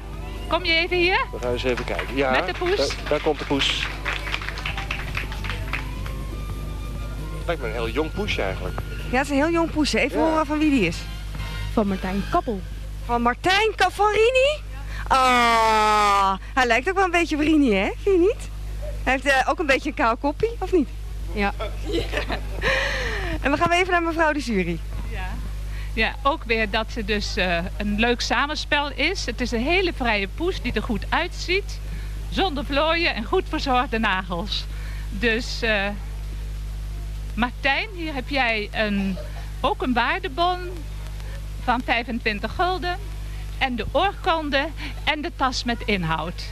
kom je even hier? We gaan eens even kijken. Ja, Met de poes? Daar, daar komt de poes. Lijkt me een heel jong poesje eigenlijk. Ja, het is een heel jong poesje. Even horen van wie die is. Van Martijn Kappel. Van Martijn van Rini? Ah, hij lijkt ook wel een beetje op Rini, hè? Vind je niet? Hij heeft eh, ook een beetje een kaal koppie, of niet? <laughs> Ja. En we gaan even naar mevrouw de jury. Ja, ook weer dat ze dus eh, een leuk samenspel is. Het is een hele vrije poes die er goed uitziet. Zonder vlooien en goed verzorgde nagels. Dus eh, Martijn, hier heb jij een, ook een waardebon van 25 gulden. En de oorkonde en de tas met inhoud.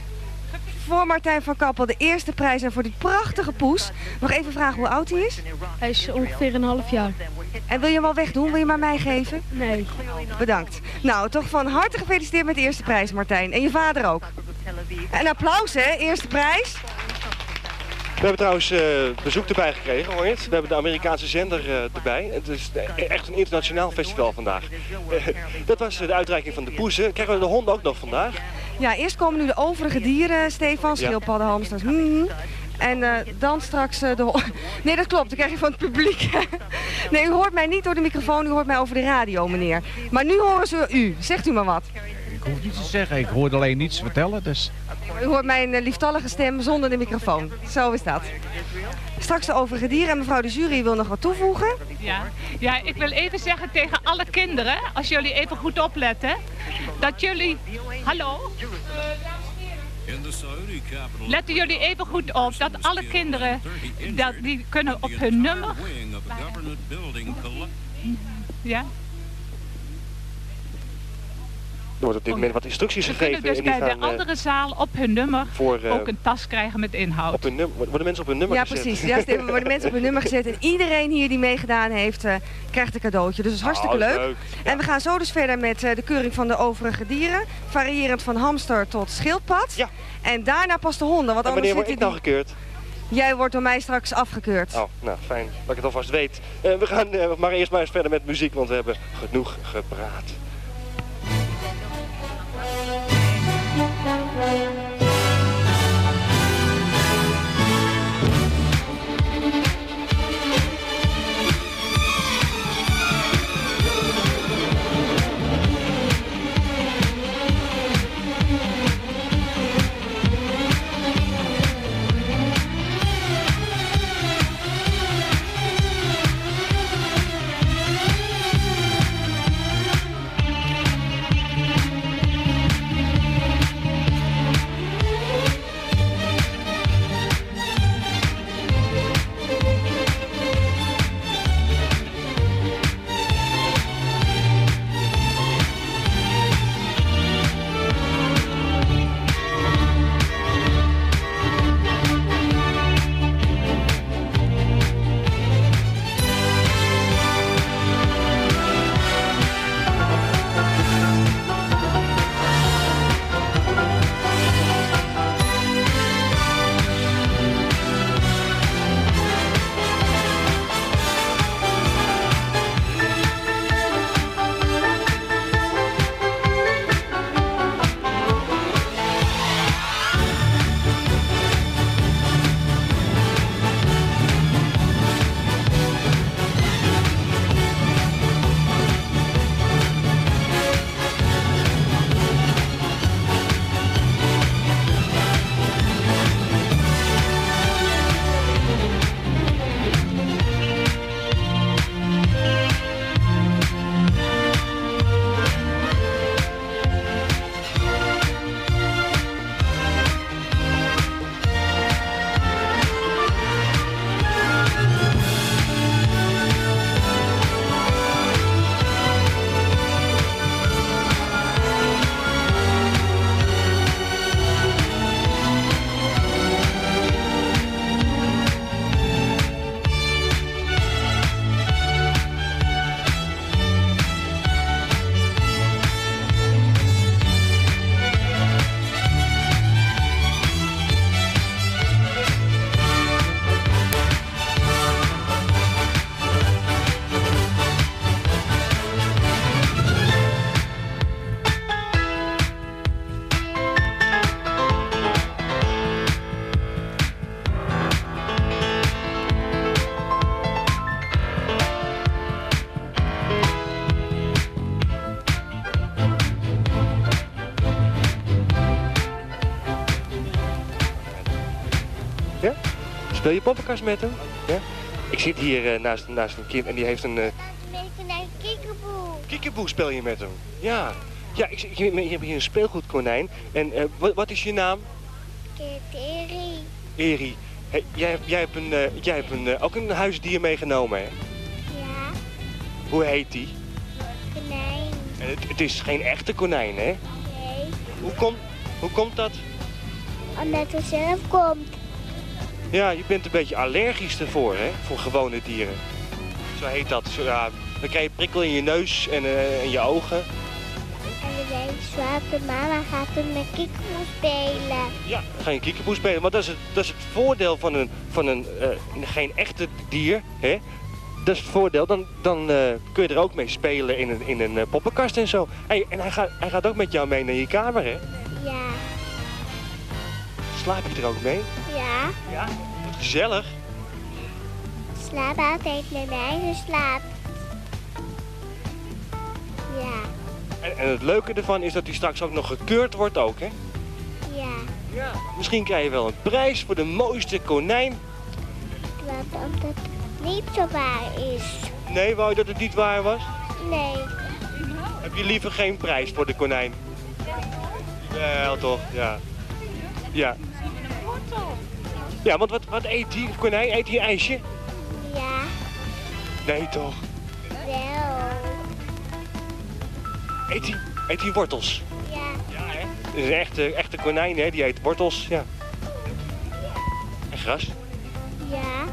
Voor Martijn van Kappel de eerste prijs en voor die prachtige poes. Nog even vragen hoe oud hij is? Hij is ongeveer een half jaar. En wil je hem al wegdoen? Wil je hem aan mij geven? Nee. Bedankt. Nou, toch van harte gefeliciteerd met de eerste prijs, Martijn. En je vader ook. En applaus, hè? Eerste prijs. We hebben trouwens eh, bezoek erbij gekregen, hoor je het? We hebben de Amerikaanse zender eh, erbij. Het is eh, echt een internationaal festival vandaag. Dat was de uitreiking van de poezen. Krijgen we de honden ook nog vandaag? Ja, eerst komen nu de overige dieren, Stefan. Schildpadden, hamsters. mm. En eh, dan straks de... ho- <laughs> Nee, dat klopt. Dat krijg je van het publiek. <laughs> nee, u hoort mij niet door de microfoon. U hoort mij over de radio, meneer. Maar nu horen ze u. Zegt u maar wat. Ik hoef niets te zeggen. Ik hoorde alleen niets vertellen. Dus U hoort mijn eh, lieftallige stem zonder de microfoon. Zo is dat. Straks de overige dieren en mevrouw de jury wil nog wat toevoegen. Ja. ja, ik wil even zeggen tegen alle kinderen, als jullie even goed opletten, dat jullie... Hallo? Letten jullie even goed op dat alle kinderen, dat, die kunnen op hun nummer... Ja? Er wordt op dit moment wat instructies Ze gegeven. kunnen dus bij de gaan, eh, andere zaal op hun nummer voor, eh, ook een tas krijgen met inhoud. op hun nummer, worden mensen op hun nummer Ja, gezet? precies. Ja, er worden mensen op hun nummer gezet. En iedereen hier die meegedaan heeft, eh, krijgt een cadeautje. Dus dat is hartstikke Oh, dat is leuk. leuk. En we gaan zo dus verder met eh, de keuring van de overige dieren. Variërend van hamster tot schildpad. Ja. En daarna pas de honden. Want En anders wanneer word ik nou gekeurd? Jij wordt door mij straks afgekeurd. Oh, nou fijn dat ik het alvast weet. Eh, we gaan maar eerst maar eens verder met muziek, want we hebben genoeg gepraat. Ja? Speel je poppenkast met hem? Ja? Ik zit hier eh, naast, naast een kind en die heeft een... eh Kiekeboe speel je met hem? Ja. Ja, ik, ik, je hebt hier een speelgoedkonijn. En eh, wat, wat is je naam? Eri. Eri. Hey, jij, hebt- jij hebt, een, eh, jij hebt een, ook een huisdier meegenomen, hè? Ja, Hoe heet die? konijn. En het, het is geen echte konijn, hè? Nee, Hoe, komt hoe komt dat? omdat het zelf komt. Ja, je bent een beetje allergisch ervoor, hè? Voor gewone dieren. Zo heet dat. Zo, ja, dan krijg je prikkel in je neus en, eh, en je ogen. En week zwarte mama gaat toen met kiekeboe spelen. Ja, dan ga je kiekeboe spelen. Maar dat is het, dat is het voordeel van een, van een eh, geen echte dier, hè? Dat is het voordeel. Dan, dan eh, kun je er ook mee spelen in een, in een poppenkast en zo. Hey, en hij gaat, hij gaat ook met jou mee naar je kamer, hè? Ja, Slaap je er ook mee? Ja. Ja. Wat gezellig. Slaap altijd met mij, dus slaap. Ja. En, en het leuke ervan is dat hij straks ook nog gekeurd wordt ook, hè? Ja. Ja. Misschien krijg je wel een prijs voor de mooiste konijn. Wat omdat het niet zo waar is. Nee, wou je dat het niet waar was? Nee. Heb je liever geen prijs voor de konijn? Wel toch, ja. Ja. Ja, want wat, wat eet die konijn? Eet hij ijsje? Ja. Nee toch? Wel. Eet hij, eet hij wortels? Ja. Ja, hè? Het is een echte, echte konijn, hè? Die eet wortels, ja. En gras? Ja.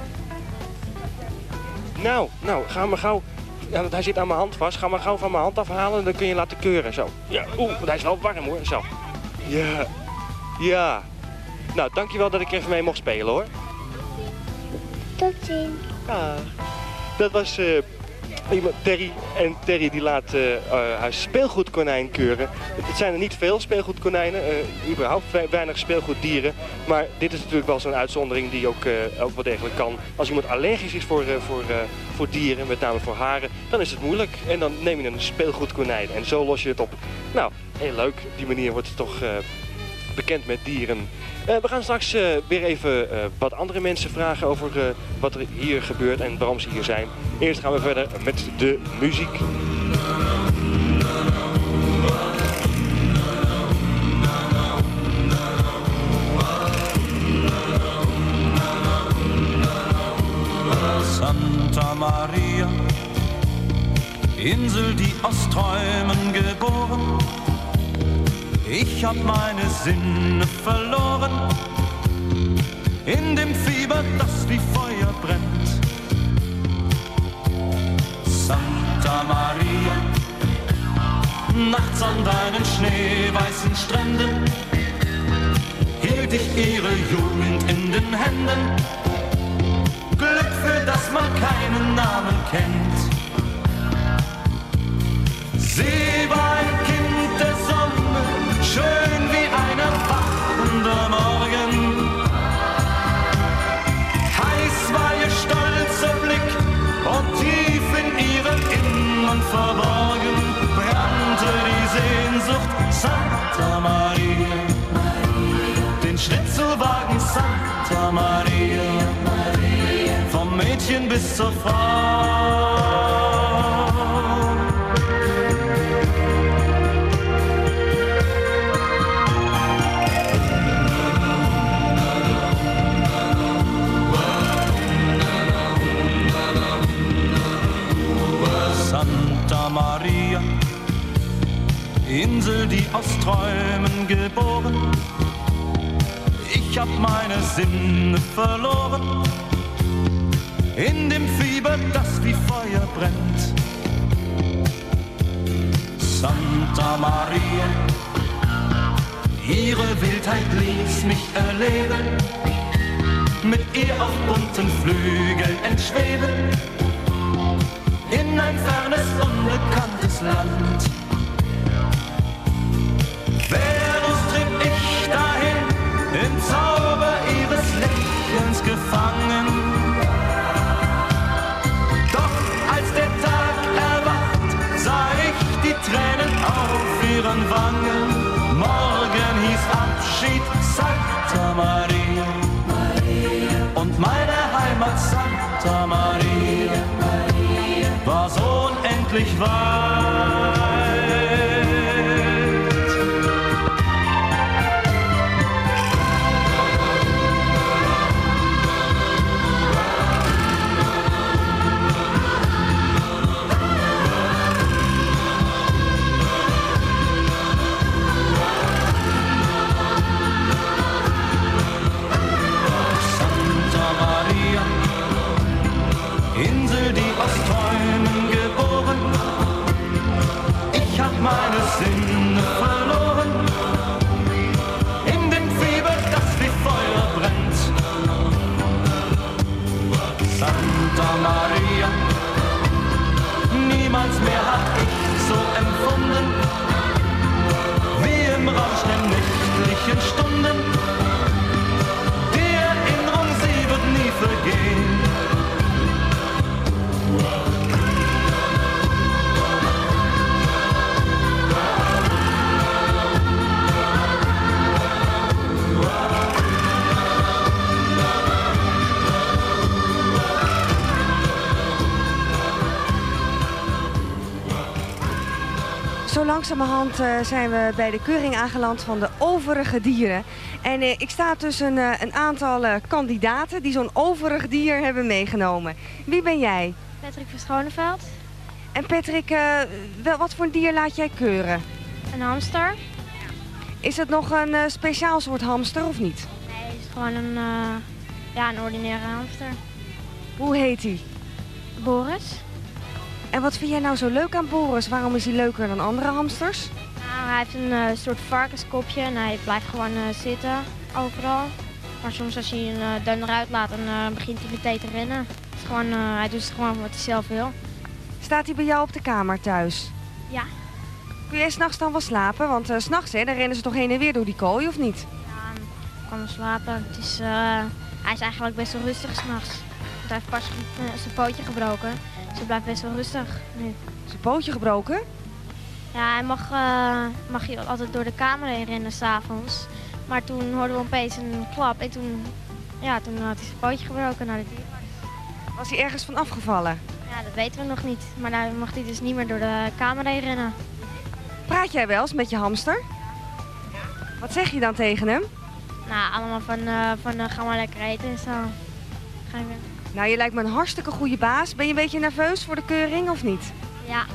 Nou, nou, ga maar gauw. Ja, want hij zit aan mijn hand vast. Ga maar gauw van mijn hand afhalen en dan kun je laten keuren. Zo. Ja, oeh, want hij is wel warm hoor. Zo. Ja. Ja. Nou, dankjewel dat ik even mee mocht spelen hoor. Tot ziens. Ja. Dat was eh, iemand, Terry. En Terry die laat eh, eh, haar speelgoedkonijn keuren. Het zijn er niet veel speelgoedkonijnen. überhaupt we- weinig speelgoeddieren. Maar dit is natuurlijk wel zo'n uitzondering die ook, ook wel degelijk kan. Als iemand allergisch is voor, voor, voor dieren, met name voor haren, dan is het moeilijk. En dan neem je een speelgoedkonijn. En zo los je het op. Nou, heel leuk. Op die manier wordt het toch bekend met dieren. Eh, we gaan straks eh, weer even eh, wat andere mensen vragen over wat er hier gebeurt en waarom ze hier zijn. Eerst gaan we verder met de muziek. Santa Maria, Insel, die aus Träumen geboren. Ich hab meine Sinne verloren in dem Fieber, das wie Feuer brennt. Santa Maria, nachts an deinen schneeweißen Stränden hielt ich ihre Jugend in den Händen. Glück, für das man keinen Namen kennt. Sie war ein Kind der Sonne, schön wie ein erwachender Morgen. Heiß war ihr stolzer Blick und tief in ihrem Innern verborgen brannte die Sehnsucht Santa Maria. Den Schnitzelwagen Santa Maria, vom Mädchen bis zur Frau. Maria, Insel, die aus Träumen geboren. Ich hab meine Sinne verloren in dem Fieber, das wie Feuer brennt. Santa Maria, ihre Wildheit ließ mich erleben, mit ihr auf bunten Flügeln entschweben, in ein fernes, unbekanntes Land. Venus trieb ich dahin, im Zauber ihres Lächelns gefangen. Doch als der Tag erwacht, sah ich die Tränen auf ihren Wangen. Morgen hieß Abschied Santa Maria. Und meine Heimat Santa Maria was unendlich weit. Sinne verloren. In dem Fieber, das wie Feuer brennt. Santa Maria, niemals mehr hab ich so empfunden. Wie im Rausch der nächtlichen Stunden. Langzamerhand eh, zijn we bij de keuring aangeland van de overige dieren. En eh, ik sta tussen eh, een aantal kandidaten die zo'n overig dier hebben meegenomen. Wie ben jij? Patrick van Schoneveld. En Patrick, wel, wat voor een dier laat jij keuren? Een hamster. Is het nog een speciaal soort hamster of niet? Nee, het is gewoon een, ja, een ordinaire hamster. Hoe heet hij? Boris. En wat vind jij nou zo leuk aan Boris? Waarom is hij leuker dan andere hamsters? Nou, hij heeft een eh, soort varkenskopje en hij blijft gewoon eh, zitten overal. Maar soms als je hem uh, dan eruit laat, dan eh, begint hij meteen te rennen. Het is gewoon, eh, hij doet gewoon wat hij zelf wil. Staat hij bij jou op de kamer thuis? Ja. Kun jij s'nachts dan wel slapen? Want eh, s s'nachts dan rennen ze toch heen en weer door die kooi, of niet? Ja, ik kan wel slapen. Het is, eh, hij is eigenlijk best wel rustig s'nachts. Want hij heeft pas eh, zijn pootje gebroken. Hij blijft best wel rustig nu. Zijn pootje gebroken? Ja, hij mag, eh, mag hier altijd door de kamer heen rennen s'avonds. Maar toen hoorden we opeens een klap en toen, ja, toen had hij zijn pootje gebroken naar de dierenarts. Was hij ergens van afgevallen? Ja, dat weten we nog niet. Maar nu mag hij dus niet meer door de kamer heen rennen. Praat jij wel eens met je hamster? Wat zeg je dan tegen hem? Nou, allemaal van, eh, van eh, ga maar lekker eten en zo. Ga je weer. Nou, je lijkt me een hartstikke goede baas. Ben je een beetje nerveus voor de keuring of niet? Ja,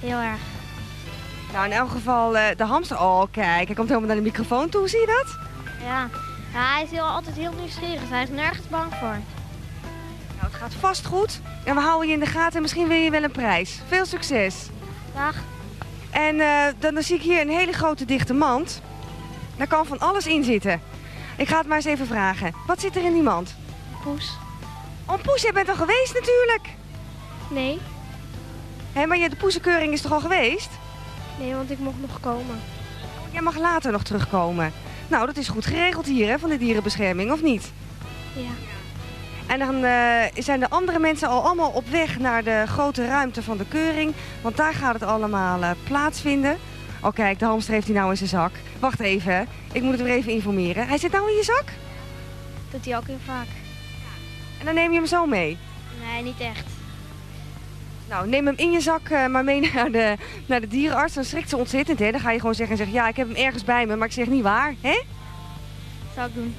heel erg. Nou, in elk geval eh, de hamster. Oh, kijk, hij komt helemaal naar de microfoon toe. Zie je dat? Ja. ja hij is heel, altijd heel nieuwsgierig. Hij is nergens bang voor. Nou, het gaat vast goed. En we houden je in de gaten en misschien win je wel een prijs. Veel succes. Dag. En eh, dan, dan zie ik hier een hele grote dichte mand. Daar kan van alles in zitten. Ik ga het maar eens even vragen. Wat zit er in die mand? Poes. Oh, Poes, jij bent al geweest natuurlijk. Nee. Hé, maar je, de poesenkeuring is toch al geweest? Nee, want ik mocht nog komen. Oh, jij mag later nog terugkomen. Nou, dat is goed geregeld hier, hè, van de dierenbescherming, of niet? Ja. En dan eh, zijn de andere mensen al allemaal op weg naar de grote ruimte van de keuring. Want daar gaat het allemaal eh, plaatsvinden. Oh kijk, de hamster heeft hij nou in zijn zak. Wacht even, ik moet het weer even informeren. Hij zit nou in je zak? Doet hij ook heel vaak. En dan neem je hem zo mee? Nee, niet echt. Nou, neem hem in je zak eh, maar mee <laughs> naar de, naar de dierenarts. Dan schrikt ze ontzettend, hè. Dan ga je gewoon zeggen en zeggen, ja, ik heb hem ergens bij me, maar ik zeg niet waar, hè? Zal ik doen.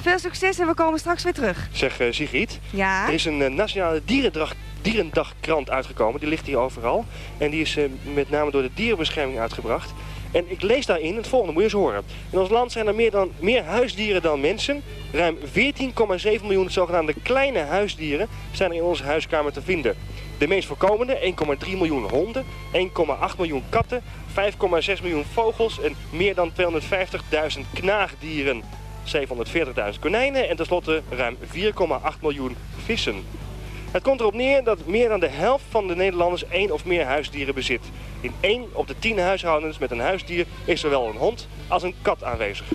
Veel succes en we komen straks weer terug. Zeg eh, Sigrid, Ja? er is een eh, nationale dierendag, dierendagkrant uitgekomen. Die ligt hier overal. En die is eh, met name door de dierenbescherming uitgebracht. En ik lees daarin het volgende, moet je eens horen. In ons land zijn er meer, dan, meer huisdieren dan mensen. Ruim 14,7 miljoen zogenaamde kleine huisdieren zijn er in onze huiskamer te vinden. De meest voorkomende 1,3 miljoen honden, 1,8 miljoen katten, 5,6 miljoen vogels en meer dan 250.000 knaagdieren. 740.000 konijnen en tenslotte ruim 4,8 miljoen vissen. Het komt erop neer dat meer dan de helft van de Nederlanders één of meer huisdieren bezit. In één op de tien huishoudens met een huisdier is zowel een hond als een kat aanwezig.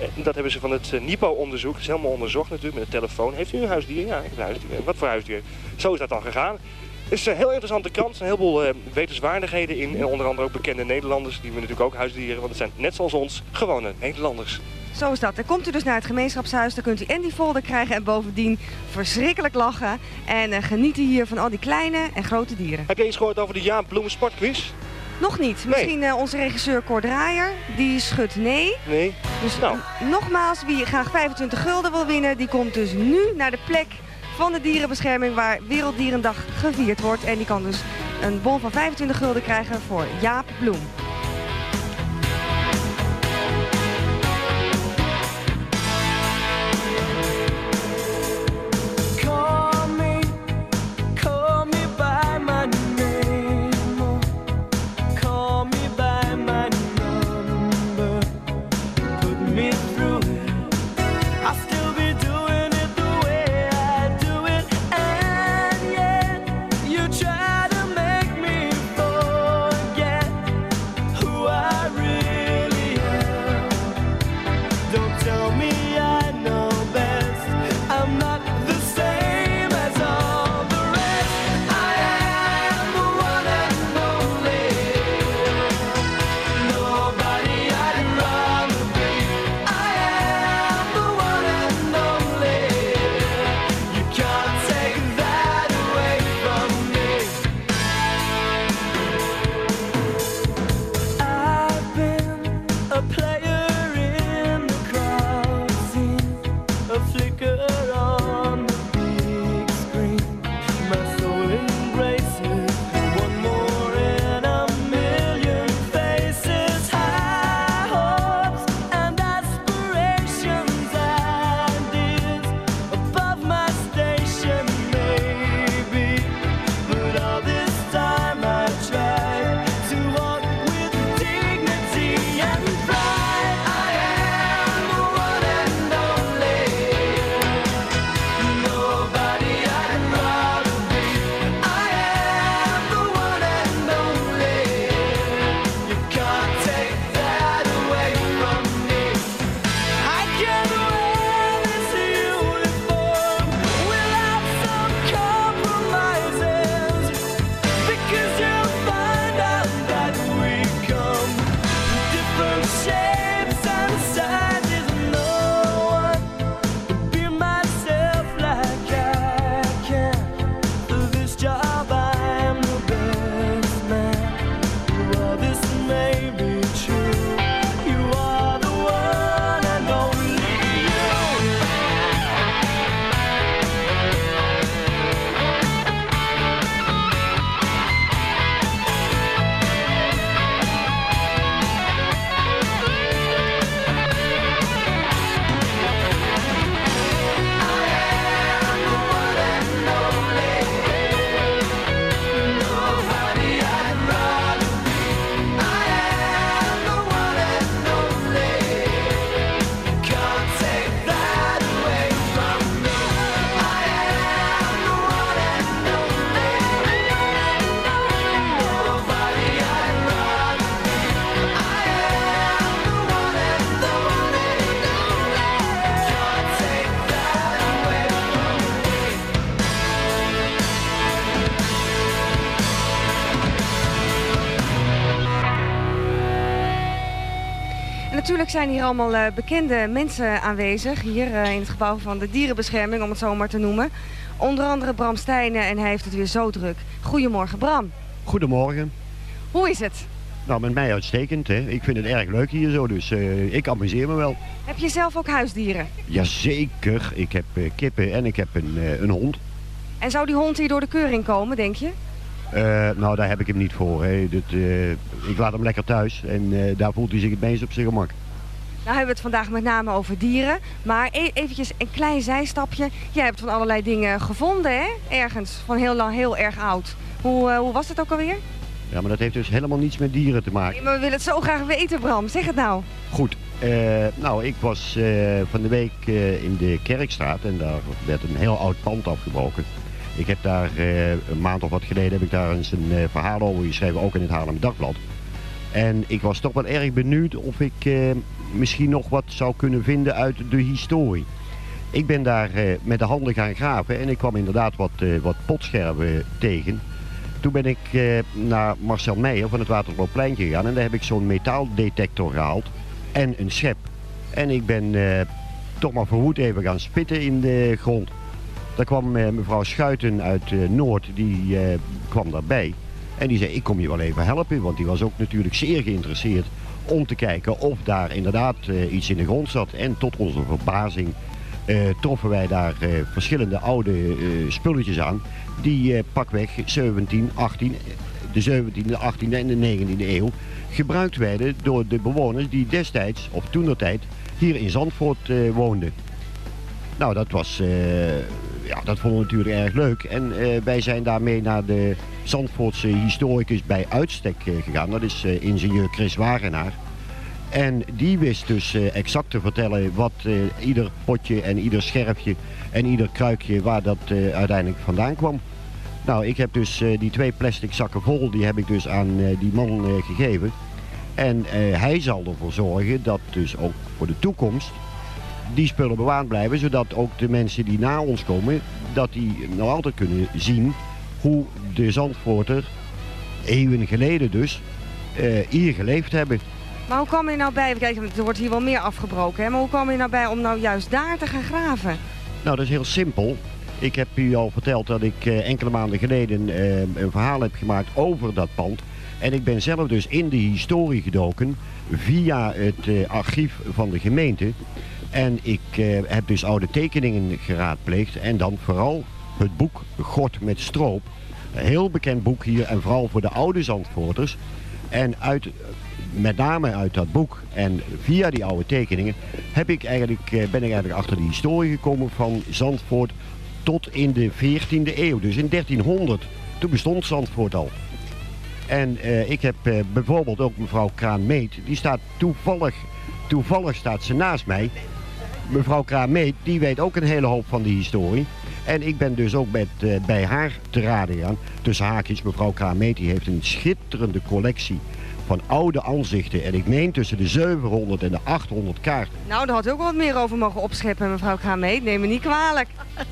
Eh, Dat hebben ze van het eh, NIPO-onderzoek. Dat is helemaal onderzocht natuurlijk met de telefoon. Heeft u een huisdier? Ja, ik heb een huisdier. Wat voor huisdier? Zo is dat dan gegaan. Het is een heel interessante krant. Er zijn een heleboel eh, wetenswaardigheden in. En onder andere ook bekende Nederlanders. Die hebben natuurlijk ook huisdieren. Want het zijn net zoals ons gewone Nederlanders. Zo is dat. Dan komt u dus naar het gemeenschapshuis, dan kunt u en die folder krijgen en bovendien verschrikkelijk lachen. En eh, genieten hier van al die kleine en grote dieren. Heb je iets gehoord over de Jaap Bloemen Sportquiz? Nog niet. Misschien eh, onze regisseur Cor Draaier, die schudt nee. Nee. Dus Nou. nogmaals, wie graag 25 gulden wil winnen, die komt dus nu naar de plek van de dierenbescherming waar Werelddierendag gevierd wordt. En die kan dus een bon van 25 gulden krijgen voor Jaap Bloem. Me through natuurlijk zijn hier allemaal eh, bekende mensen aanwezig. Hier eh, in het gebouw van de dierenbescherming, om het zo maar te noemen. Onder andere Bram Stijnen en hij heeft het weer zo druk. Goedemorgen Bram. Goedemorgen. Hoe is het? Nou, met mij uitstekend. Hè. Ik vind het erg leuk hier zo, dus eh, ik amuseer me wel. Heb je zelf ook huisdieren? Jazeker, ik heb kippen en ik heb een, een hond. En zou die hond hier door de keuring komen, denk je? Nou, daar heb ik hem niet voor. Hè. Ik laat hem lekker thuis en daar voelt hij zich het meest op zijn gemak. Nou hebben we het vandaag met name over dieren. Maar e eventjes een klein zijstapje. Jij hebt van allerlei dingen gevonden, hè? Ergens, van heel lang, heel erg oud. Hoe, eh, hoe was het ook alweer? Ja, maar dat heeft dus helemaal niets met dieren te maken. Nee, maar we willen het zo graag weten, Bram. Zeg het nou. Goed, eh, nou ik was eh, van de week in de Kerkstraat en daar werd een heel oud pand afgebroken. Ik heb daar een maand of wat geleden heb ik daar eens een verhaal over geschreven, ook in het Haarlem Dagblad. En ik was toch wel erg benieuwd of ik misschien nog wat zou kunnen vinden uit de historie. Ik ben daar eh, met de handen gaan graven en ik kwam inderdaad wat, eh, wat potscherven tegen. Toen ben ik eh, naar Marcel Meijer van het Waterlooppleintje gegaan en daar heb ik zo'n metaaldetector gehaald en een schep. En ik ben toch maar verwoed even gaan spitten in de grond. Daar kwam mevrouw Schuiten uit Noord, die kwam daarbij. En die zei, ik kom je wel even helpen, want die was ook natuurlijk zeer geïnteresseerd om te kijken of daar inderdaad eh, iets in de grond zat. En tot onze verbazing eh, troffen wij daar eh, verschillende oude spulletjes aan, die pakweg 17, 18, de 17e, 18e en de 19e eeuw gebruikt werden door de bewoners die destijds, of toenertijd, hier in Zandvoort woonden. Nou, dat was, eh, ja, dat vonden we natuurlijk erg leuk. En eh, wij zijn daarmee naar de Zandvoortse historicus bij uitstek eh, gegaan. Dat is ingenieur Chris Wagenaar. En die wist dus exact te vertellen wat ieder potje en ieder scherfje en ieder kruikje waar dat uiteindelijk vandaan kwam. Nou, ik heb dus die twee plastic zakken vol, die heb ik dus aan die man gegeven. En hij zal ervoor zorgen dat dus ook voor de toekomst die spullen bewaard blijven, zodat ook de mensen die na ons komen, dat die nog altijd kunnen zien hoe de Zandvoorter, eeuwen geleden dus, eh, hier geleefd hebben. Maar hoe kwam je nou bij? Kijk, er wordt hier wel meer afgebroken, hè? Maar hoe kwam je nou bij om nou juist daar te gaan graven? Nou, dat is heel simpel. Ik heb u al verteld dat ik eh, enkele maanden geleden eh, een verhaal heb gemaakt over dat pand. En ik ben zelf dus in de historie gedoken via het archief van de gemeente. En ik eh, heb dus oude tekeningen geraadpleegd en dan vooral het boek God met stroop. Een heel bekend boek hier en vooral voor de oude Zandvoorters. En uit, met name uit dat boek en via die oude tekeningen heb ik eigenlijk, eh, ben ik eigenlijk achter de historie gekomen van Zandvoort tot in de 14e eeuw. Dus in 1300, toen bestond Zandvoort al. En eh, ik heb bijvoorbeeld ook mevrouw Kraan-Meet, die staat toevallig, toevallig staat ze naast mij. Mevrouw Kraan-Meet, die weet ook een hele hoop van de historie. En ik ben dus ook met, eh, bij haar te raden gegaan. Tussen haakjes, mevrouw Kraan-Meet, die heeft een schitterende collectie van oude aanzichten. En ik meen tussen de 700 en de 800 kaarten. Nou, daar had u ook wat meer over mogen opscheppen, mevrouw Kraamee. Neem me niet kwalijk. <laughs>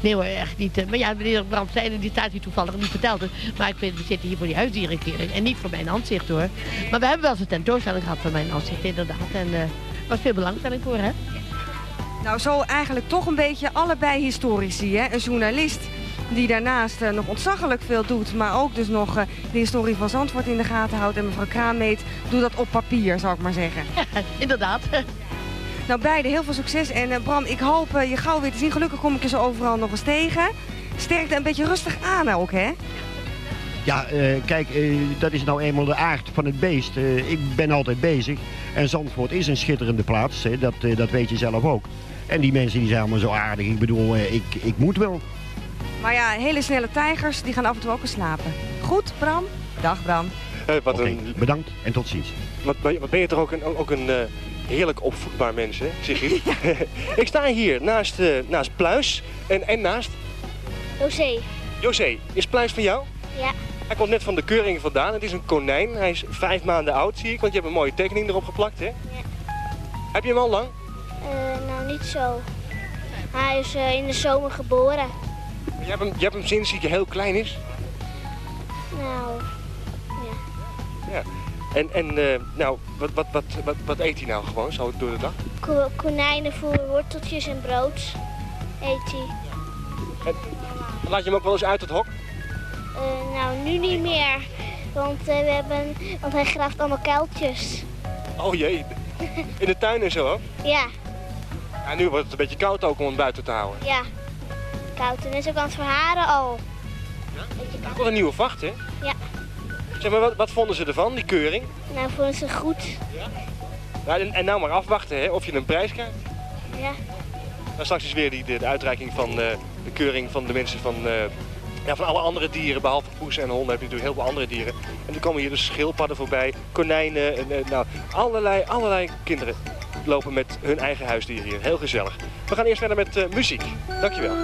Nee hoor, echt niet. eh. Maar ja, meneer Bram die staat hier toevallig niet verteld. Maar ik vind, we zitten hier voor die huisdierenkering. En niet voor mijn aanzicht hoor. Maar we hebben wel eens een tentoonstelling gehad van mijn aanzicht, inderdaad. En eh, er was veel belangstelling voor, hè? Nou, zo eigenlijk toch een beetje allebei historici, hè? Een journalist die daarnaast eh, nog ontzaglijk veel doet, maar ook dus nog eh, de historie van Zandvoort in de gaten houdt. En mevrouw Kraammeet doet dat op papier, zou ik maar zeggen. inderdaad. Nou, beide heel veel succes. En eh, Bram, ik hoop je gauw weer te zien. Gelukkig kom ik je zo overal nog eens tegen. Sterkte een beetje rustig aan ook, hè? Ja, eh, kijk, dat is nou eenmaal de aard van het beest. Ik ben altijd bezig. En Zandvoort is een schitterende plaats. Hè. Dat, dat weet je zelf ook. En die mensen die zijn allemaal zo aardig. Ik bedoel, eh, ik, ik moet wel. Maar ja, hele snelle tijgers, die gaan af en toe ook eens slapen. Goed, Bram? Dag, Bram. Eh, wat, een, Bedankt en tot ziens. wat, ben je- wat ben je toch ook een, ook een eh, heerlijk opvoedbaar mens, hè, Sigrid? <laughs> <laughs> ik sta hier naast, eh, naast Pluis en, en naast José. José. Is Pluis van jou? Ja. Hij komt net van de keuring vandaan. Het is een konijn. Hij is vijf maanden oud, zie ik, want je hebt een mooie tekening erop geplakt, hè? Heb je hem al lang? Eh, nou, niet zo. Hij is eh, in de zomer geboren. Je hebt hem, je hebt hem sinds hij heel klein is. Nou, Ja. En, en eh, nou, wat, wat, wat, wat, wat eet hij nou gewoon zo door de dag? Ko- konijnenvoer, worteltjes en brood eet hij. Laat je hem ook wel eens uit het hok? Nou, nu niet meer. Want, we hebben, want hij graaft allemaal kuiltjes. Oh jee, <laughs> in de tuin en zo? Ja, Ja, nu wordt het een beetje koud ook om hem buiten te houden. ja. Koud. En is ook aan het verharen al. Wat een nieuwe vacht, hè? Ja. Zeg maar, wat, wat vonden ze ervan, die keuring? Nou, vonden ze goed. Ja, en, en nou maar afwachten, hè, of je een prijs krijgt. Ja. Nou, straks is weer die, de, de uitreiking van eh, de keuring van de mensen van, eh, ja, van alle andere dieren. Behalve poes en honden heb je natuurlijk heel veel andere dieren. En er komen hier dus schildpadden voorbij, konijnen, en, eh, nou, allerlei, allerlei kinderen lopen met hun eigen huisdieren hier. Heel gezellig. We gaan eerst verder met eh, muziek. Dankjewel.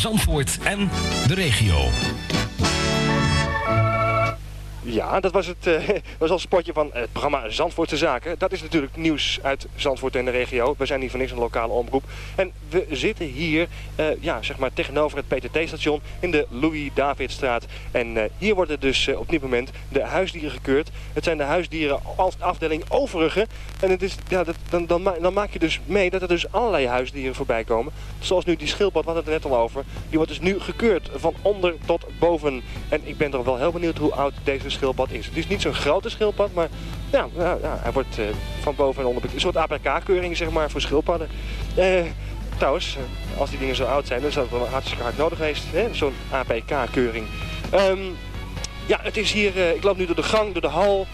Zandvoort en de regio. Ja, dat was het eh, <laughs> was al spotje van het programma Zandvoortse Zaken. Dat is natuurlijk nieuws uit Zandvoort en de regio. We zijn hier van niks een lokale omroep. En we zitten hier, eh, ja, zeg maar tegenover het PTT-station in de Louis-Davidstraat. En eh, hier worden dus op dit moment de huisdieren gekeurd. Het zijn de huisdieren als afdeling overige. En het is, ja, dat, dan, dan, dan maak je dus mee dat er dus allerlei huisdieren voorbij komen. Zoals nu die schildpad, hadden het net al over. Die wordt dus nu gekeurd van onder tot boven. En ik ben toch wel heel benieuwd hoe oud deze schildpad is. Het is niet zo'n grote schildpad, maar ja, ja, hij wordt eh, van boven en onder. Een soort APK-keuring zeg maar voor schildpadden. Eh, trouwens, eh, als die dingen zo oud zijn, dan is dat wel hartstikke hard nodig geweest. Zo'n APK-keuring. Ehm, ja, het is hier, eh, ik loop nu door de gang, door de hal.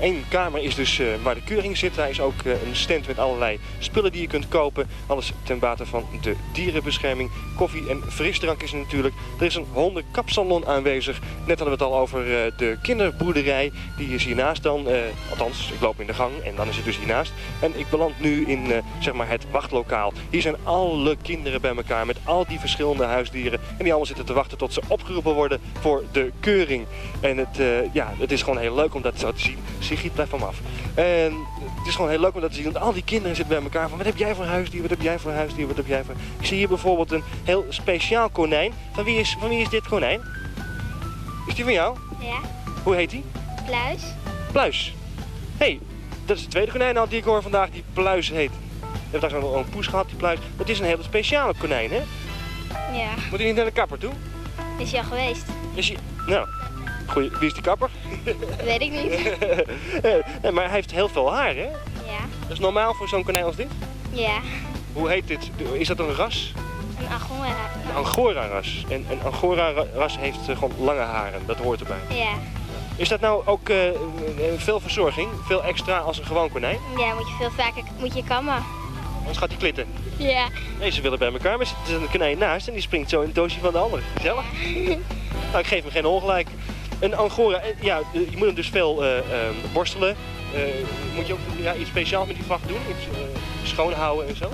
Één kamer is dus waar de keuring zit. Daar is ook een stand met allerlei spullen die je kunt kopen. Alles ten bate van de dierenbescherming. Koffie en frisdrank is er natuurlijk. Er is een hondenkapsalon aanwezig. Net hadden we het al over de kinderboerderij. Die is hiernaast dan. althans, ik loop in de gang en dan is het dus hiernaast. En ik beland nu in zeg maar het wachtlokaal. Hier zijn alle kinderen bij elkaar met al die verschillende huisdieren. En die allemaal zitten te wachten tot ze opgeroepen worden voor de keuring. En het, eh, ja, het is gewoon heel leuk om dat zo te zien. Sigrid, blijf van me af. En het is gewoon heel leuk om dat te zien. Want al die kinderen zitten bij elkaar van wat heb jij voor huisdier, wat heb jij voor huisdier, wat heb jij voor... Ik zie hier bijvoorbeeld een heel speciaal konijn. Van wie is, van wie is dit konijn? Is die van jou? Ja. Hoe heet die? Pluis. Pluis. Hé, hey, dat is de tweede konijn al die ik hoor vandaag die Pluis heet. We hebben daar een poes gehad, die Pluis. Dat is een hele speciale konijn, hè? Ja. Moet hij niet naar de kapper toe? Is hij al geweest? Is hij... Nou, Goeie, wie is die kapper? <laughs> Weet ik niet. <laughs> nee, maar hij heeft heel veel haar, hè? Ja. Dat is normaal voor zo'n konijn als dit? Ja. Hoe heet dit? Is dat een ras? Een agora. Een Angora-ras. En een Angora-ras heeft eh, gewoon lange haren. Dat hoort erbij. Ja. Is dat nou ook eh, veel verzorging? Veel extra als een gewoon konijn? Ja, moet je veel vaker moet je kammen. Anders gaat hij klitten. Ja. Nee, ze willen bij elkaar, maar er zit een konijn naast en die springt zo in het doosje van de andere. Gezellig. <laughs> nou, ik geef hem geen ongelijk. Een Angora, eh, ja, je moet hem dus veel eh, ehm, borstelen. Eh, moet je ook ja, iets speciaals met die vacht doen? Iets eh, schoonhouden en zo?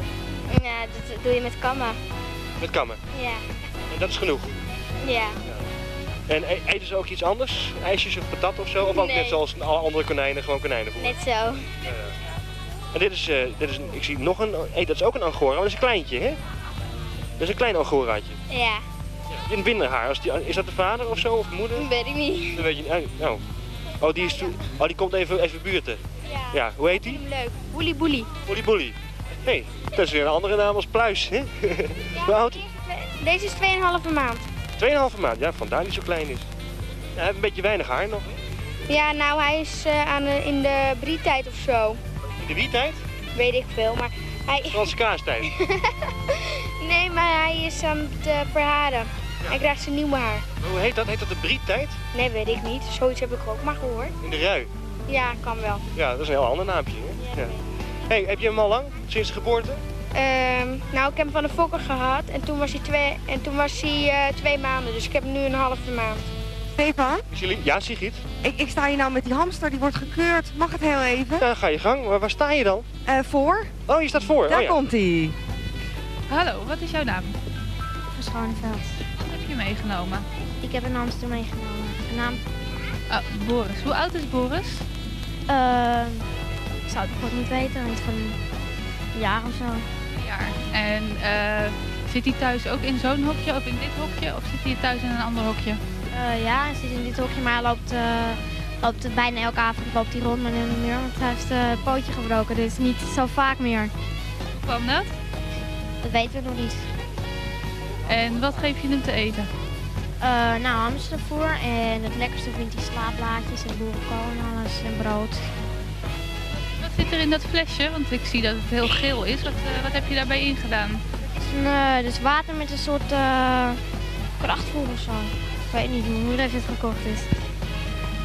Ja, dat doe je met kammen. Met kammen. Ja. En dat is genoeg. Ja. En e- eten ze ook iets anders? IJsjes of patat of zo? Of ook Nee. net zoals alle andere konijnen, gewoon konijnenvoer? Net zo. Ja. En dit is, eh, dit is een, ik zie nog een, hey, dat is ook een angora, maar dat is een kleintje, hè? Dat is een klein angoraatje. Ja. In binnenhaar, als die, is dat de vader of zo, of de moeder? Weet ik niet. Dat weet je niet. Oh, oh, die, is, toe- oh, die komt even, even buurten. Ja. Ja, hoe heet die? Leuk. Boelie boelie. Boelie Boelie. Hé, hey, dat is weer een andere naam als Pluis, hè? <laughs> Hoe oud? Deze is 2,5 maand. 2,5 maand, ja, vandaar die zo klein is. Ja, hij heeft een beetje weinig haar nog. Ja, nou hij is eh, aan in de brietijd of zo. In de wie-tijd? Weet ik veel, maar hij... Franse kaastijd. <laughs> nee, maar hij is aan het eh, verharen. Hij krijgt zijn nieuwe haar. Hoe heet dat? Heet dat de brietijd? Nee, weet ik niet. Zoiets heb ik ook maar gehoord. In de rui. Ja, kan wel. Ja, dat is een heel ander naampje, hè? Ja. hey, heb je hem al lang? Sinds de geboorte? Ehm, nou, ik heb hem van de fokker gehad en toen was hij twee, en toen was hij, eh, twee maanden. Dus ik heb hem nu een halve maand. Stefan, jullie... Ja, Sigrid? ik, ik sta hier nou met die hamster, die wordt gekeurd. Mag het heel even? Ja, ga je gang. Waar, waar sta je dan? Eh, voor. Oh, je staat voor. Daar oh, ja. komt hij. Hallo, wat is jouw naam? Van Schoneveld. Wat heb je meegenomen? Ik heb een hamster meegenomen. Een naam? Ah, Boris. Hoe oud is Boris? Ehm, ik zou het goed niet weten. Iets van een jaar of zo. Een jaar. En eh, zit hij thuis ook in zo'n hokje of in dit hokje? Of zit hij thuis in een ander hokje? Eh, ja, hij zit in dit hokje, maar hij loopt, eh, loopt bijna elke avond loopt hij rond met een muur. Want hij heeft eh, een pootje gebroken, dus niet zo vaak meer. Hoe kwam dat? Dat weten we nog niet. En wat geef je hem te eten? Eh, nou, hamstervoer en het lekkerste vindt hij slaapblaadjes en boerenkool en alles en brood. Wat zit er in dat flesje? Want ik zie dat het heel geel is. Wat, wat heb je daarbij ingedaan? Het is, een, dus water met een soort krachtvoer of zo. Ik weet niet, mijn moeder heeft het gekocht dus.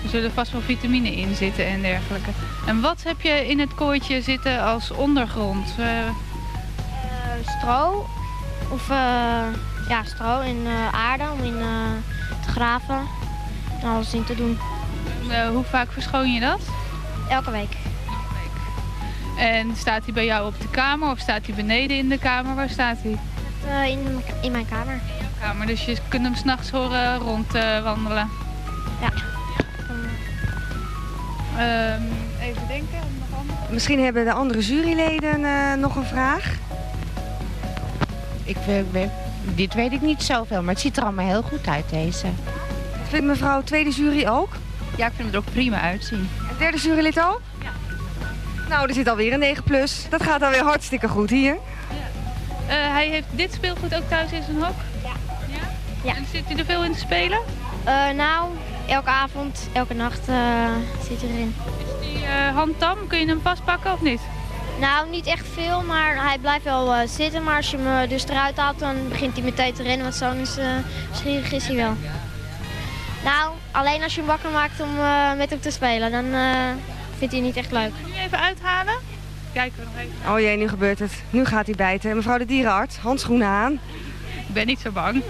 Er zullen vast wel vitamine in zitten en dergelijke. En wat heb je in het kooitje zitten als ondergrond? Eh, stro of eh, ja, stro en eh, aarde om in te graven en alles in te doen. hoe vaak verschoon je dat? Elke week. En staat hij bij jou op de kamer of staat hij beneden in de kamer? Waar staat hij? In, in mijn kamer. Kamer, dus je kunt hem s'nachts horen rondwandelen. Ja. Ehm, even denken, nog andere? Misschien hebben de andere juryleden eh, nog een vraag. Ik, we- we- dit weet ik niet zoveel, maar het ziet er allemaal heel goed uit, deze. Vindt mevrouw tweede jury ook? Ja, ik vind het ook prima uitzien. En derde jurylid ook? Ja. Nou, er zit alweer een 9 plus. Dat gaat alweer hartstikke goed hier. Eh, hij heeft dit speelgoed ook thuis in zijn hok? Ja. Ja? En zit hij er veel in te spelen? Eh, nou, elke avond, elke nacht eh, zit hij erin. Is die eh, handtam? Kun je hem vastpakken of niet? Nou, niet echt veel, maar hij blijft wel eh, zitten. Maar als je hem dus eruit haalt, dan begint hij meteen te rennen. Want zo'n is, eh schierig is hij wel. Nou, alleen als je hem wakker maakt om eh, met hem te spelen, dan eh, vindt hij niet echt leuk. Kun je even uithalen? Kijken we nog even. Oh jee, nu gebeurt het. Nu gaat hij bijten. Mevrouw de dierenarts, handschoenen aan. Ik ben niet zo bang.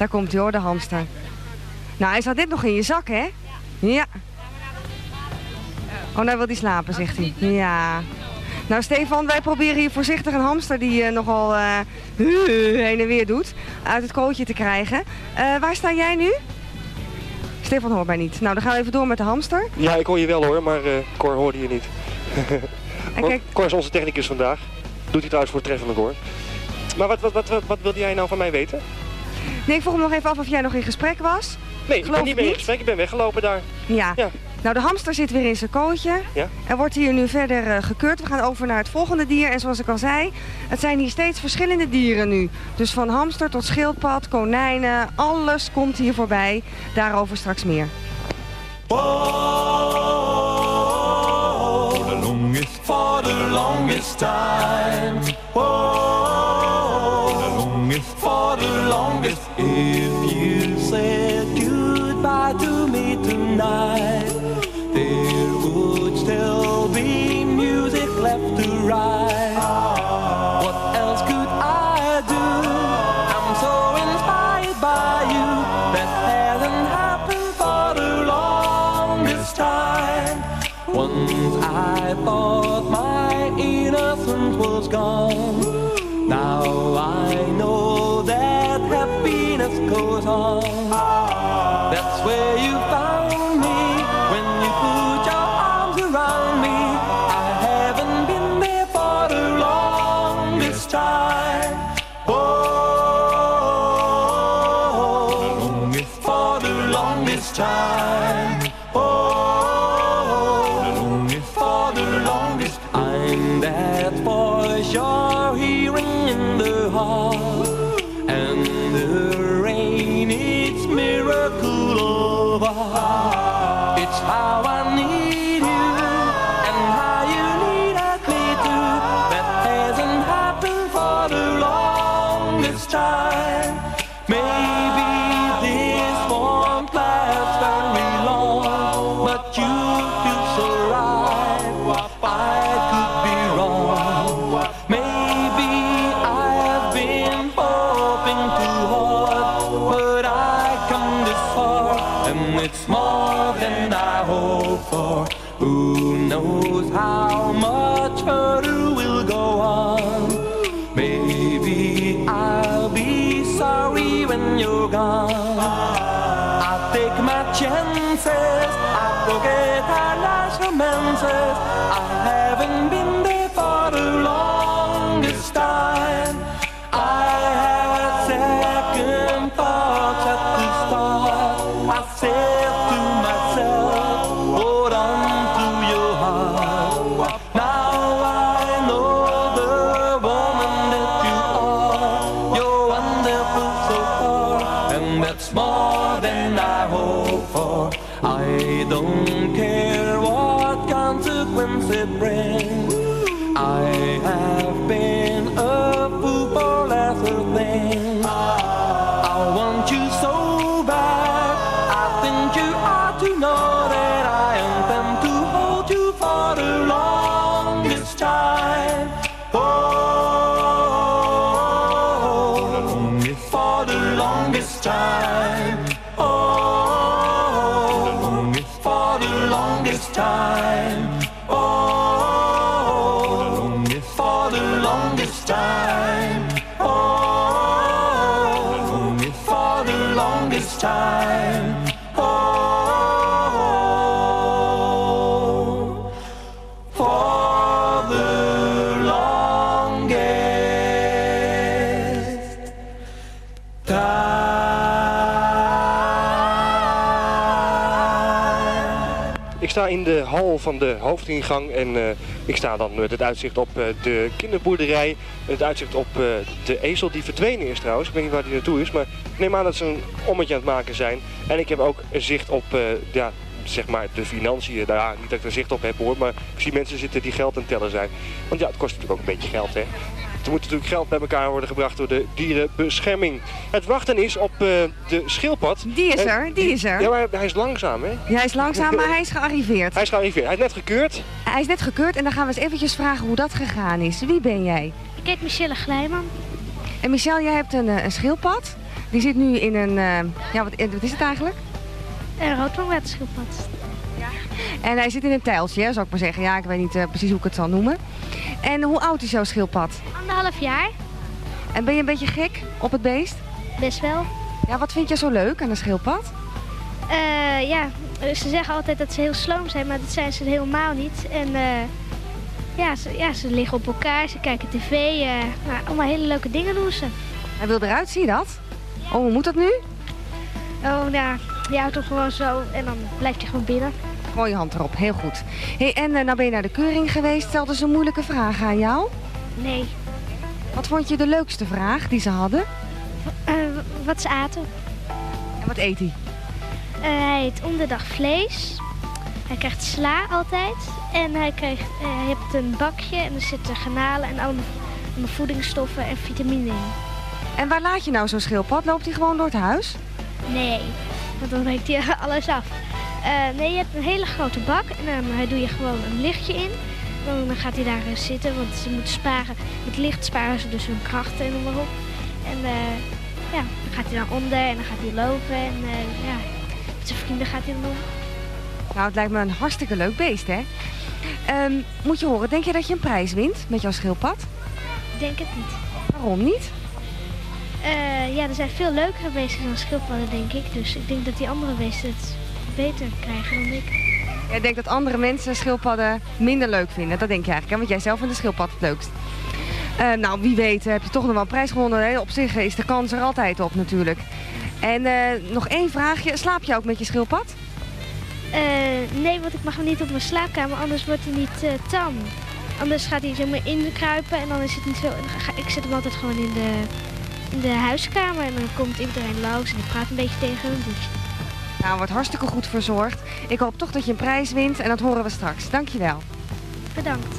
Daar komt hij hoor, de hamster. Nou, hij zat dit nog in je zak, hè? Ja. Oh, nou wil hij slapen, zegt hij. Ja. Nou, Stefan, wij proberen hier voorzichtig een hamster die eh, nogal eh, heen en weer doet, uit het kootje te krijgen. Eh, waar sta jij nu? Stefan hoort mij niet. Nou, dan gaan we even door met de hamster. Ja, ik hoor je wel hoor, maar Cor hoorde je niet. <laughs> En kijk- Cor is onze technicus vandaag. Doet hij trouwens voortreffelijk hoor. Maar wat, wat, wat, wat, wat wilde jij nou van mij weten? Nee, ik vroeg hem nog even af of jij nog in gesprek was. Nee, ik Geloof ben niet meer in gesprek. Ik ben weggelopen daar. Ja. Nou, de hamster zit weer in zijn kootje. Ja? Er wordt hier nu verder eh, gekeurd. We gaan over naar het volgende dier. En zoals ik al zei, het zijn hier steeds verschillende dieren nu. Dus van hamster tot schildpad, konijnen, alles komt hier voorbij. Daarover straks meer. For the longest, for the longest time. Oh, longest, for the longest. If you said goodbye to me tonight, there would still be music left to write. What else could I do? I'm so inspired by you. That hasn't happened for the longest time. Once I thought my innocence was gone. Now I on. Ah. That's where you in de hal van de hoofdingang en eh, ik sta dan met het uitzicht op eh, de kinderboerderij. Het uitzicht op eh, de ezel die verdwenen is trouwens. Ik weet niet waar die naartoe is, maar ik neem aan dat ze een ommetje aan het maken zijn. En ik heb ook zicht op ja, zeg maar de financiën. Nou ja, niet dat ik er zicht op heb hoor, maar ik zie mensen zitten die geld aan tellen zijn. Want ja, het kost natuurlijk ook een beetje geld hè. Er moet natuurlijk geld bij elkaar worden gebracht door de dierenbescherming. Het wachten is op eh, de schildpad. Die is En er, die is er. Ja, maar hij is langzaam hè. Ja, hij is langzaam, maar hij is gearriveerd. Hij is gearriveerd. Hij is net gekeurd. Hij is net gekeurd en dan gaan we eens eventjes vragen hoe dat gegaan is. Wie ben jij? Ik heet Michelle Glijman. En Michel, jij hebt een, eh, een schildpad. Die zit nu in een, eh, ja wat, wat is het eigenlijk? Een roodwangwaterschildpad. En hij zit in een tijltje, hè, zou ik maar zeggen. Ja, ik weet niet precies hoe ik het zal noemen. En hoe oud is jouw schildpad? Anderhalf jaar. En ben je een beetje gek op het beest? Best wel. Ja, wat vind je zo leuk aan een schildpad? Eh, ja, ze zeggen altijd dat ze heel sloom zijn, maar dat zijn ze helemaal niet. En eh, ja, ze, ja, ze liggen op elkaar, ze kijken tv. eh, maar allemaal hele leuke dingen doen ze. Hij wil eruit, zie je dat? Oh, hoe moet dat nu? Oh, nou, je houdt hem gewoon zo en dan blijft hij gewoon binnen. Je hand erop, heel goed. Hey, en eh, nou ben je naar de keuring geweest. Stelden ze een moeilijke vraag aan jou? Nee. Wat vond je de leukste vraag die ze hadden? Eh, wat ze aten? En wat eet hij? Eh, hij eet om de dag vlees. Hij krijgt sla altijd. En hij, krijgt, hij heeft een bakje en er zitten garnalen en allemaal, allemaal voedingsstoffen en vitamine in. En waar laat je nou zo'n schildpad? Loopt hij gewoon door het huis? Nee, want dan breekt hij <laughs> alles af. Eh, nee, je hebt een hele grote bak en dan doe je gewoon een lichtje in. Dan gaat hij daar eh, zitten, want ze moeten sparen. Met licht sparen ze dus hun krachten en noem maar op. En eh, ja, dan gaat hij dan onder en dan gaat hij lopen en eh, ja, met zijn vrienden gaat hij dan om. Nou, het lijkt me een hartstikke leuk beest, hè? Ehm, moet je horen, denk je dat je een prijs wint met jouw schildpad? Ik denk het niet. Waarom niet? Eh, ja, er zijn veel leukere beesten dan schildpadden, denk ik. Dus ik denk dat die andere beesten het beter krijgen dan ik. Jij denkt dat andere mensen schildpadden minder leuk vinden. Dat denk je eigenlijk, hè? Want jij zelf vindt de schildpad het leukst. Eh, nou, wie weet heb je toch nog wel een prijs gewonnen. Hè? Op zich is de kans er altijd op natuurlijk. En eh, nog één vraagje. Slaap je ook met je schildpad? Eh, nee, want ik mag hem niet op mijn slaapkamer, anders wordt hij niet eh, tam. Anders gaat hij zomaar inkruipen en dan is het niet zo... ga- Ik zet hem altijd gewoon in de, in de huiskamer en dan komt iedereen langs en ik praat een beetje tegen hem. Dus Nou, wordt hartstikke goed verzorgd. Ik hoop toch dat je een prijs wint en dat horen we straks. Dankjewel. bedankt.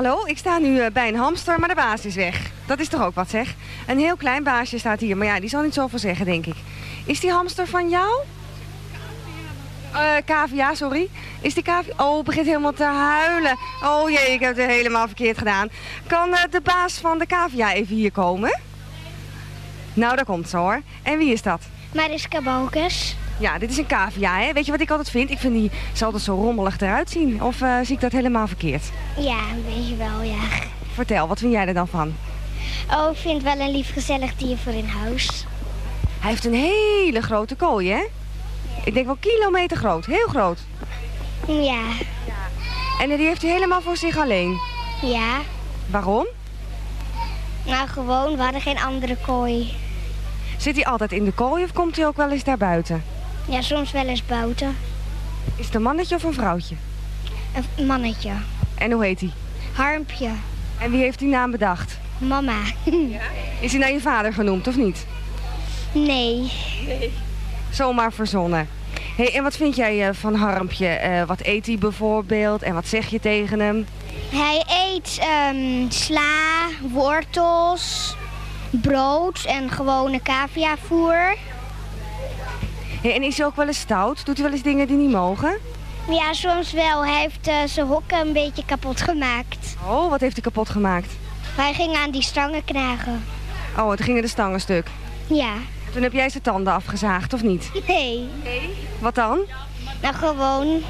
Hallo, ik sta nu eh, bij een hamster, maar de baas is weg. Dat is toch ook wat zeg? Een heel klein baasje staat hier, maar ja, die zal niet zoveel zeggen, denk ik. Is die hamster van jou? Eh cavia, sorry. Is die cavia... Oh, begint helemaal te huilen. Oh jee, ik heb het helemaal verkeerd gedaan. Kan eh, de baas van de cavia even hier komen? Nou, daar komt ze hoor. En wie is dat? Mariska Balkes. Ja, dit is een cavia, hè? Weet je wat ik altijd vind? Ik vind die ze altijd zo rommelig eruit zien. Of eh, zie ik dat helemaal verkeerd? Ja, een beetje wel, ja. Vertel, wat vind jij er dan van? Oh, ik vind wel een lief gezellig dier voor in huis. Hij heeft een hele grote kooi, hè? Ik denk wel kilometer groot. Heel groot. Ja. En die heeft hij helemaal voor zich alleen. Ja. Waarom? Nou, gewoon, we hadden geen andere kooi. Zit hij altijd in de kooi of komt hij ook wel eens daar buiten? Ja, soms wel eens buiten. Is het een mannetje of een vrouwtje? Een mannetje. En hoe heet hij? Harmpje. En wie heeft die naam bedacht? Mama. Is hij naar je vader genoemd of niet? Nee. Zomaar verzonnen. hey, en wat vind jij eh, van Harmpje? Eh, wat eet hij bijvoorbeeld en wat zeg je tegen hem? Hij eet ehm, sla, wortels, brood en gewone caviavoer. Hey, en is hij ook wel eens stout? Doet hij wel eens dingen die niet mogen? Ja, soms wel. Hij heeft eh, zijn hokken een beetje kapot gemaakt. Oh, wat heeft hij kapot gemaakt? Hij ging aan die stangen knagen. Oh, toen gingen de stangen stuk. Ja. Toen heb jij zijn tanden afgezaagd, of niet? Nee. Wat dan? Nou, gewoon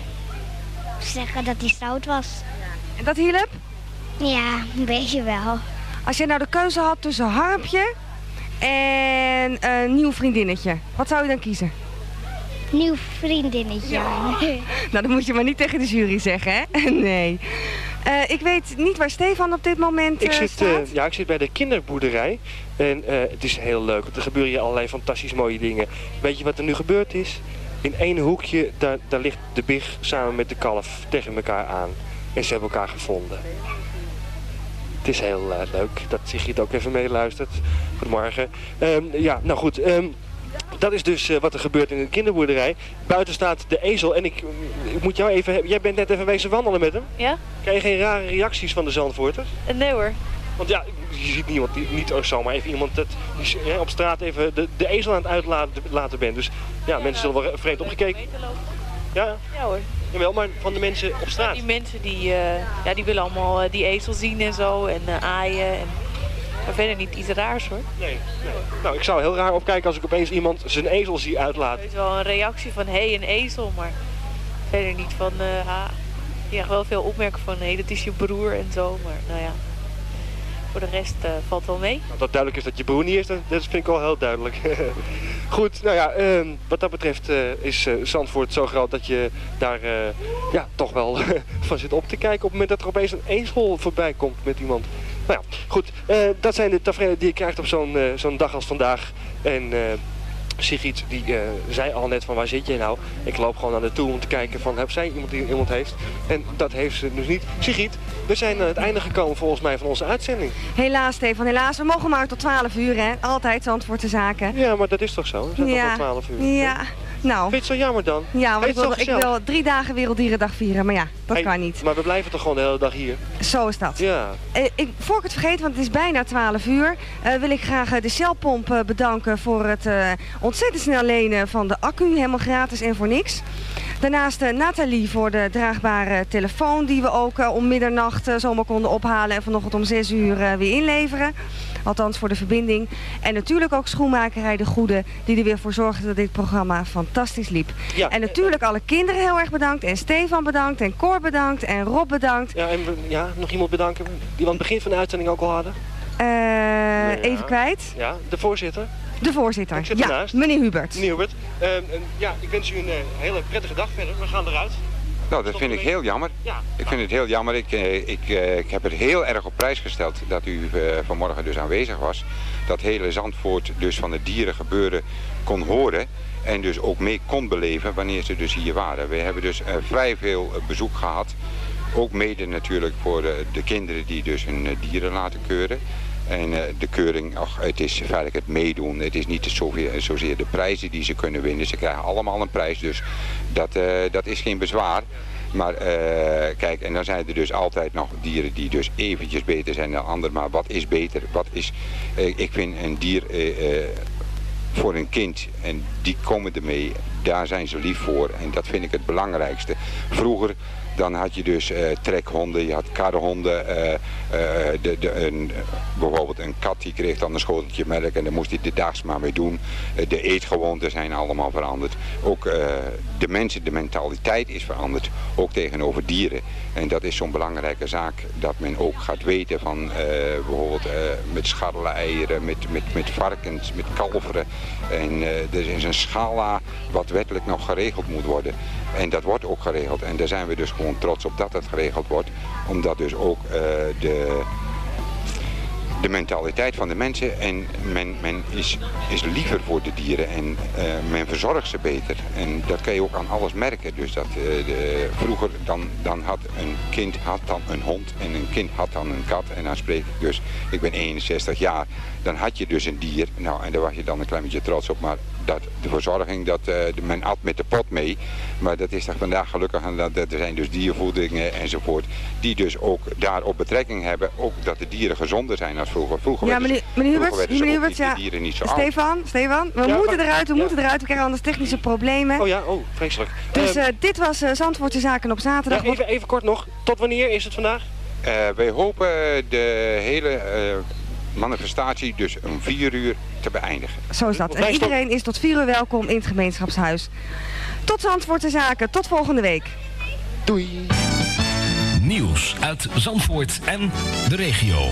zeggen dat hij stout was. En dat hielp? Ja, een beetje wel. Als jij nou de keuze had tussen Harpje en een nieuw vriendinnetje, wat zou je dan kiezen? Nieuw vriendinnetje. <laughs> Nou, dat moet je maar niet tegen de jury zeggen, hè? <laughs> Nee. Eh, ik weet niet waar Stefan op dit moment Ik eh, zit, staat. eh, ja, ik zit bij de kinderboerderij. En eh, het is heel leuk, want er gebeuren hier allerlei fantastisch mooie dingen. Weet je wat er nu gebeurd is? In één hoekje, daar, daar ligt de big samen met de kalf tegen elkaar aan. En ze hebben elkaar gevonden. Het is heel leuk dat Sigrid ook even meeluistert. Goedemorgen. Ehm, ja, nou goed. ehm, dat is dus eh, wat er gebeurt in de kinderboerderij. Buiten staat de ezel en ik, ik moet jou even... Jij bent net even wezen wandelen met hem. Ja? Krijg je geen rare reacties van de Zandvoorters? Eh, Nee hoor. Want ja, je ziet niemand, die, niet zomaar even iemand dat, die op straat even de, de ezel aan het uitlaten laten bent. Dus ja, mensen zullen wel vreemd opgekeken. Ja? Ja hoor. Jawel, maar van de mensen op straat. Die mensen die, eh, ja, die willen allemaal die ezel zien en zo en aaien. En... Maar verder niet iets raars hoor. Nee, nee. Nou, ik zou heel raar opkijken als ik opeens iemand zijn ezel zie Er uitlaten. is wel een reactie van hé, hey, een ezel, maar verder niet van eh ha. Je krijgt wel veel opmerken van hé, hey, dat is je broer en zo. Maar nou ja, voor de rest eh, valt wel mee. Nou, dat duidelijk is dat je broer niet is, dat, dat vind ik wel heel duidelijk. <laughs> Goed, nou ja, ehm, wat dat betreft eh, is eh, Zandvoort zo groot dat je daar ja, toch wel <laughs> van zit op te kijken op het moment dat er opeens een ezel voorbij komt met iemand. Nou ja, goed, eh, dat zijn de tafereelen die je krijgt op zo'n eh, zo'n dag als vandaag. En eh, Sigrid die zei al net van waar zit je nou? Ik loop gewoon naar naartoe om te kijken van heb zij iemand die iemand heeft? En dat heeft ze dus niet. Sigrid, we zijn aan het einde gekomen volgens mij van onze uitzending. Helaas, Stefan, helaas. We mogen maar tot 12 uur, hè? Altijd Zandvoortse zaken. Ja, maar dat is toch zo? We zijn Ja. tot 12 uur. Ja, nou. Vind je het zo jammer dan? Ja, want ik wil, ik drie dagen Werelddierendag vieren, maar ja, dat Hey, kan niet. Maar we blijven toch gewoon de hele dag hier? Zo is dat. Ja. Eh, ik, voor ik het vergeet, want het is bijna 12 uur, eh, wil ik graag eh, de Shellpomp bedanken voor het ontzettend snel lenen van de accu. Helemaal gratis en voor niks. Daarnaast Nathalie voor de draagbare telefoon die we ook om middernacht zomaar konden ophalen en vanochtend om 6 uur weer inleveren. Althans voor de verbinding. En natuurlijk ook schoenmakerij De Goede die er weer voor zorgde dat dit programma fantastisch liep. Ja. En natuurlijk alle kinderen heel erg bedankt. En Stefan bedankt. En Cor bedankt. En Rob bedankt. Ja, en ja, nog iemand bedanken die we aan het begin van de uitzending ook al hadden? Eh, Even kwijt. Ja, de voorzitter. De voorzitter. Ik zit ja, ernaast. meneer Hubert. Meneer Hubert. Ehm, ja, ik wens u een eh, hele prettige dag verder. We gaan eruit. Nou, dat vind ik heel jammer. Ja. Ik vind het heel jammer. Ik, eh, ik, eh, ik heb het heel erg op prijs gesteld dat u eh, vanmorgen dus aanwezig was. Dat hele Zandvoort dus van het dierengebeuren kon horen. En dus ook mee kon beleven wanneer ze dus hier waren. We hebben dus vrij veel bezoek gehad. Ook mede natuurlijk voor de, de kinderen die dus hun dieren laten keuren. En eh, de keuring, ach, het is feitelijk het meedoen. Het is niet zozeer, de prijzen die ze kunnen winnen. Ze krijgen allemaal een prijs, dus dat, eh, dat is geen bezwaar. Maar eh, kijk, en dan zijn er dus altijd nog dieren die dus eventjes beter zijn dan anderen. Maar wat is beter? Wat is, ik vind een dier voor een kind en die komen ermee, daar zijn ze lief voor en dat vind ik het belangrijkste. Vroeger dan had je dus trekhonden, je had karrehonden, eh, de, de, een, bijvoorbeeld een kat die kreeg dan een schoteltje melk en daar moest hij de dags maar mee doen. Eh, de eetgewoonten zijn allemaal veranderd. Ook eh, de mensen, de mentaliteit is veranderd, ook tegenover dieren. En dat is zo'n belangrijke zaak, dat men ook gaat weten van eh, bijvoorbeeld eh, met scharrele eieren, met, met, met varkens, met kalveren. En eh, er is een scala wat wettelijk nog geregeld moet worden. En dat wordt ook geregeld. En daar zijn we dus gewoon trots op dat het geregeld wordt. Omdat dus ook eh, de, de mentaliteit van de mensen en men, men is, is liever voor de dieren en eh, men verzorgt ze beter. En dat kan je ook aan alles merken. Dus dat eh, de, vroeger dan, dan had een kind had dan een hond en een kind had dan een kat. En dan spreek ik dus, ik ben 61 jaar, dan had je dus een dier. Nou, en daar was je dan een klein beetje trots op. Maar dat, de verzorging, dat, eh, de- men at met de pot mee. Maar dat is toch vandaag gelukkig, en dat, dat er zijn dus diervoedingen enzovoort. Die dus ook daarop betrekking hebben. Ook dat de dieren gezonder zijn als vroeger. Vroeger Ja, meneer, ze- meneer ja. de dieren niet zo oud. Stefan, Stefan, we Ja, moeten maar- eruit, we ja. moeten eruit. We krijgen anders technische problemen. Oh ja, oh, vreselijk. Dus Eh, eh, dit was eh Zandvoortse Zaken op zaterdag. ja, even, even kort nog, tot wanneer is het vandaag? Eh, wij hopen de hele eh, manifestatie dus om vier uur te beëindigen. Zo is dat. En iedereen is tot vier uur welkom in het gemeenschapshuis. Tot Zandvoortse Zaken, tot volgende week. Doei. Nieuws uit Zandvoort en de regio.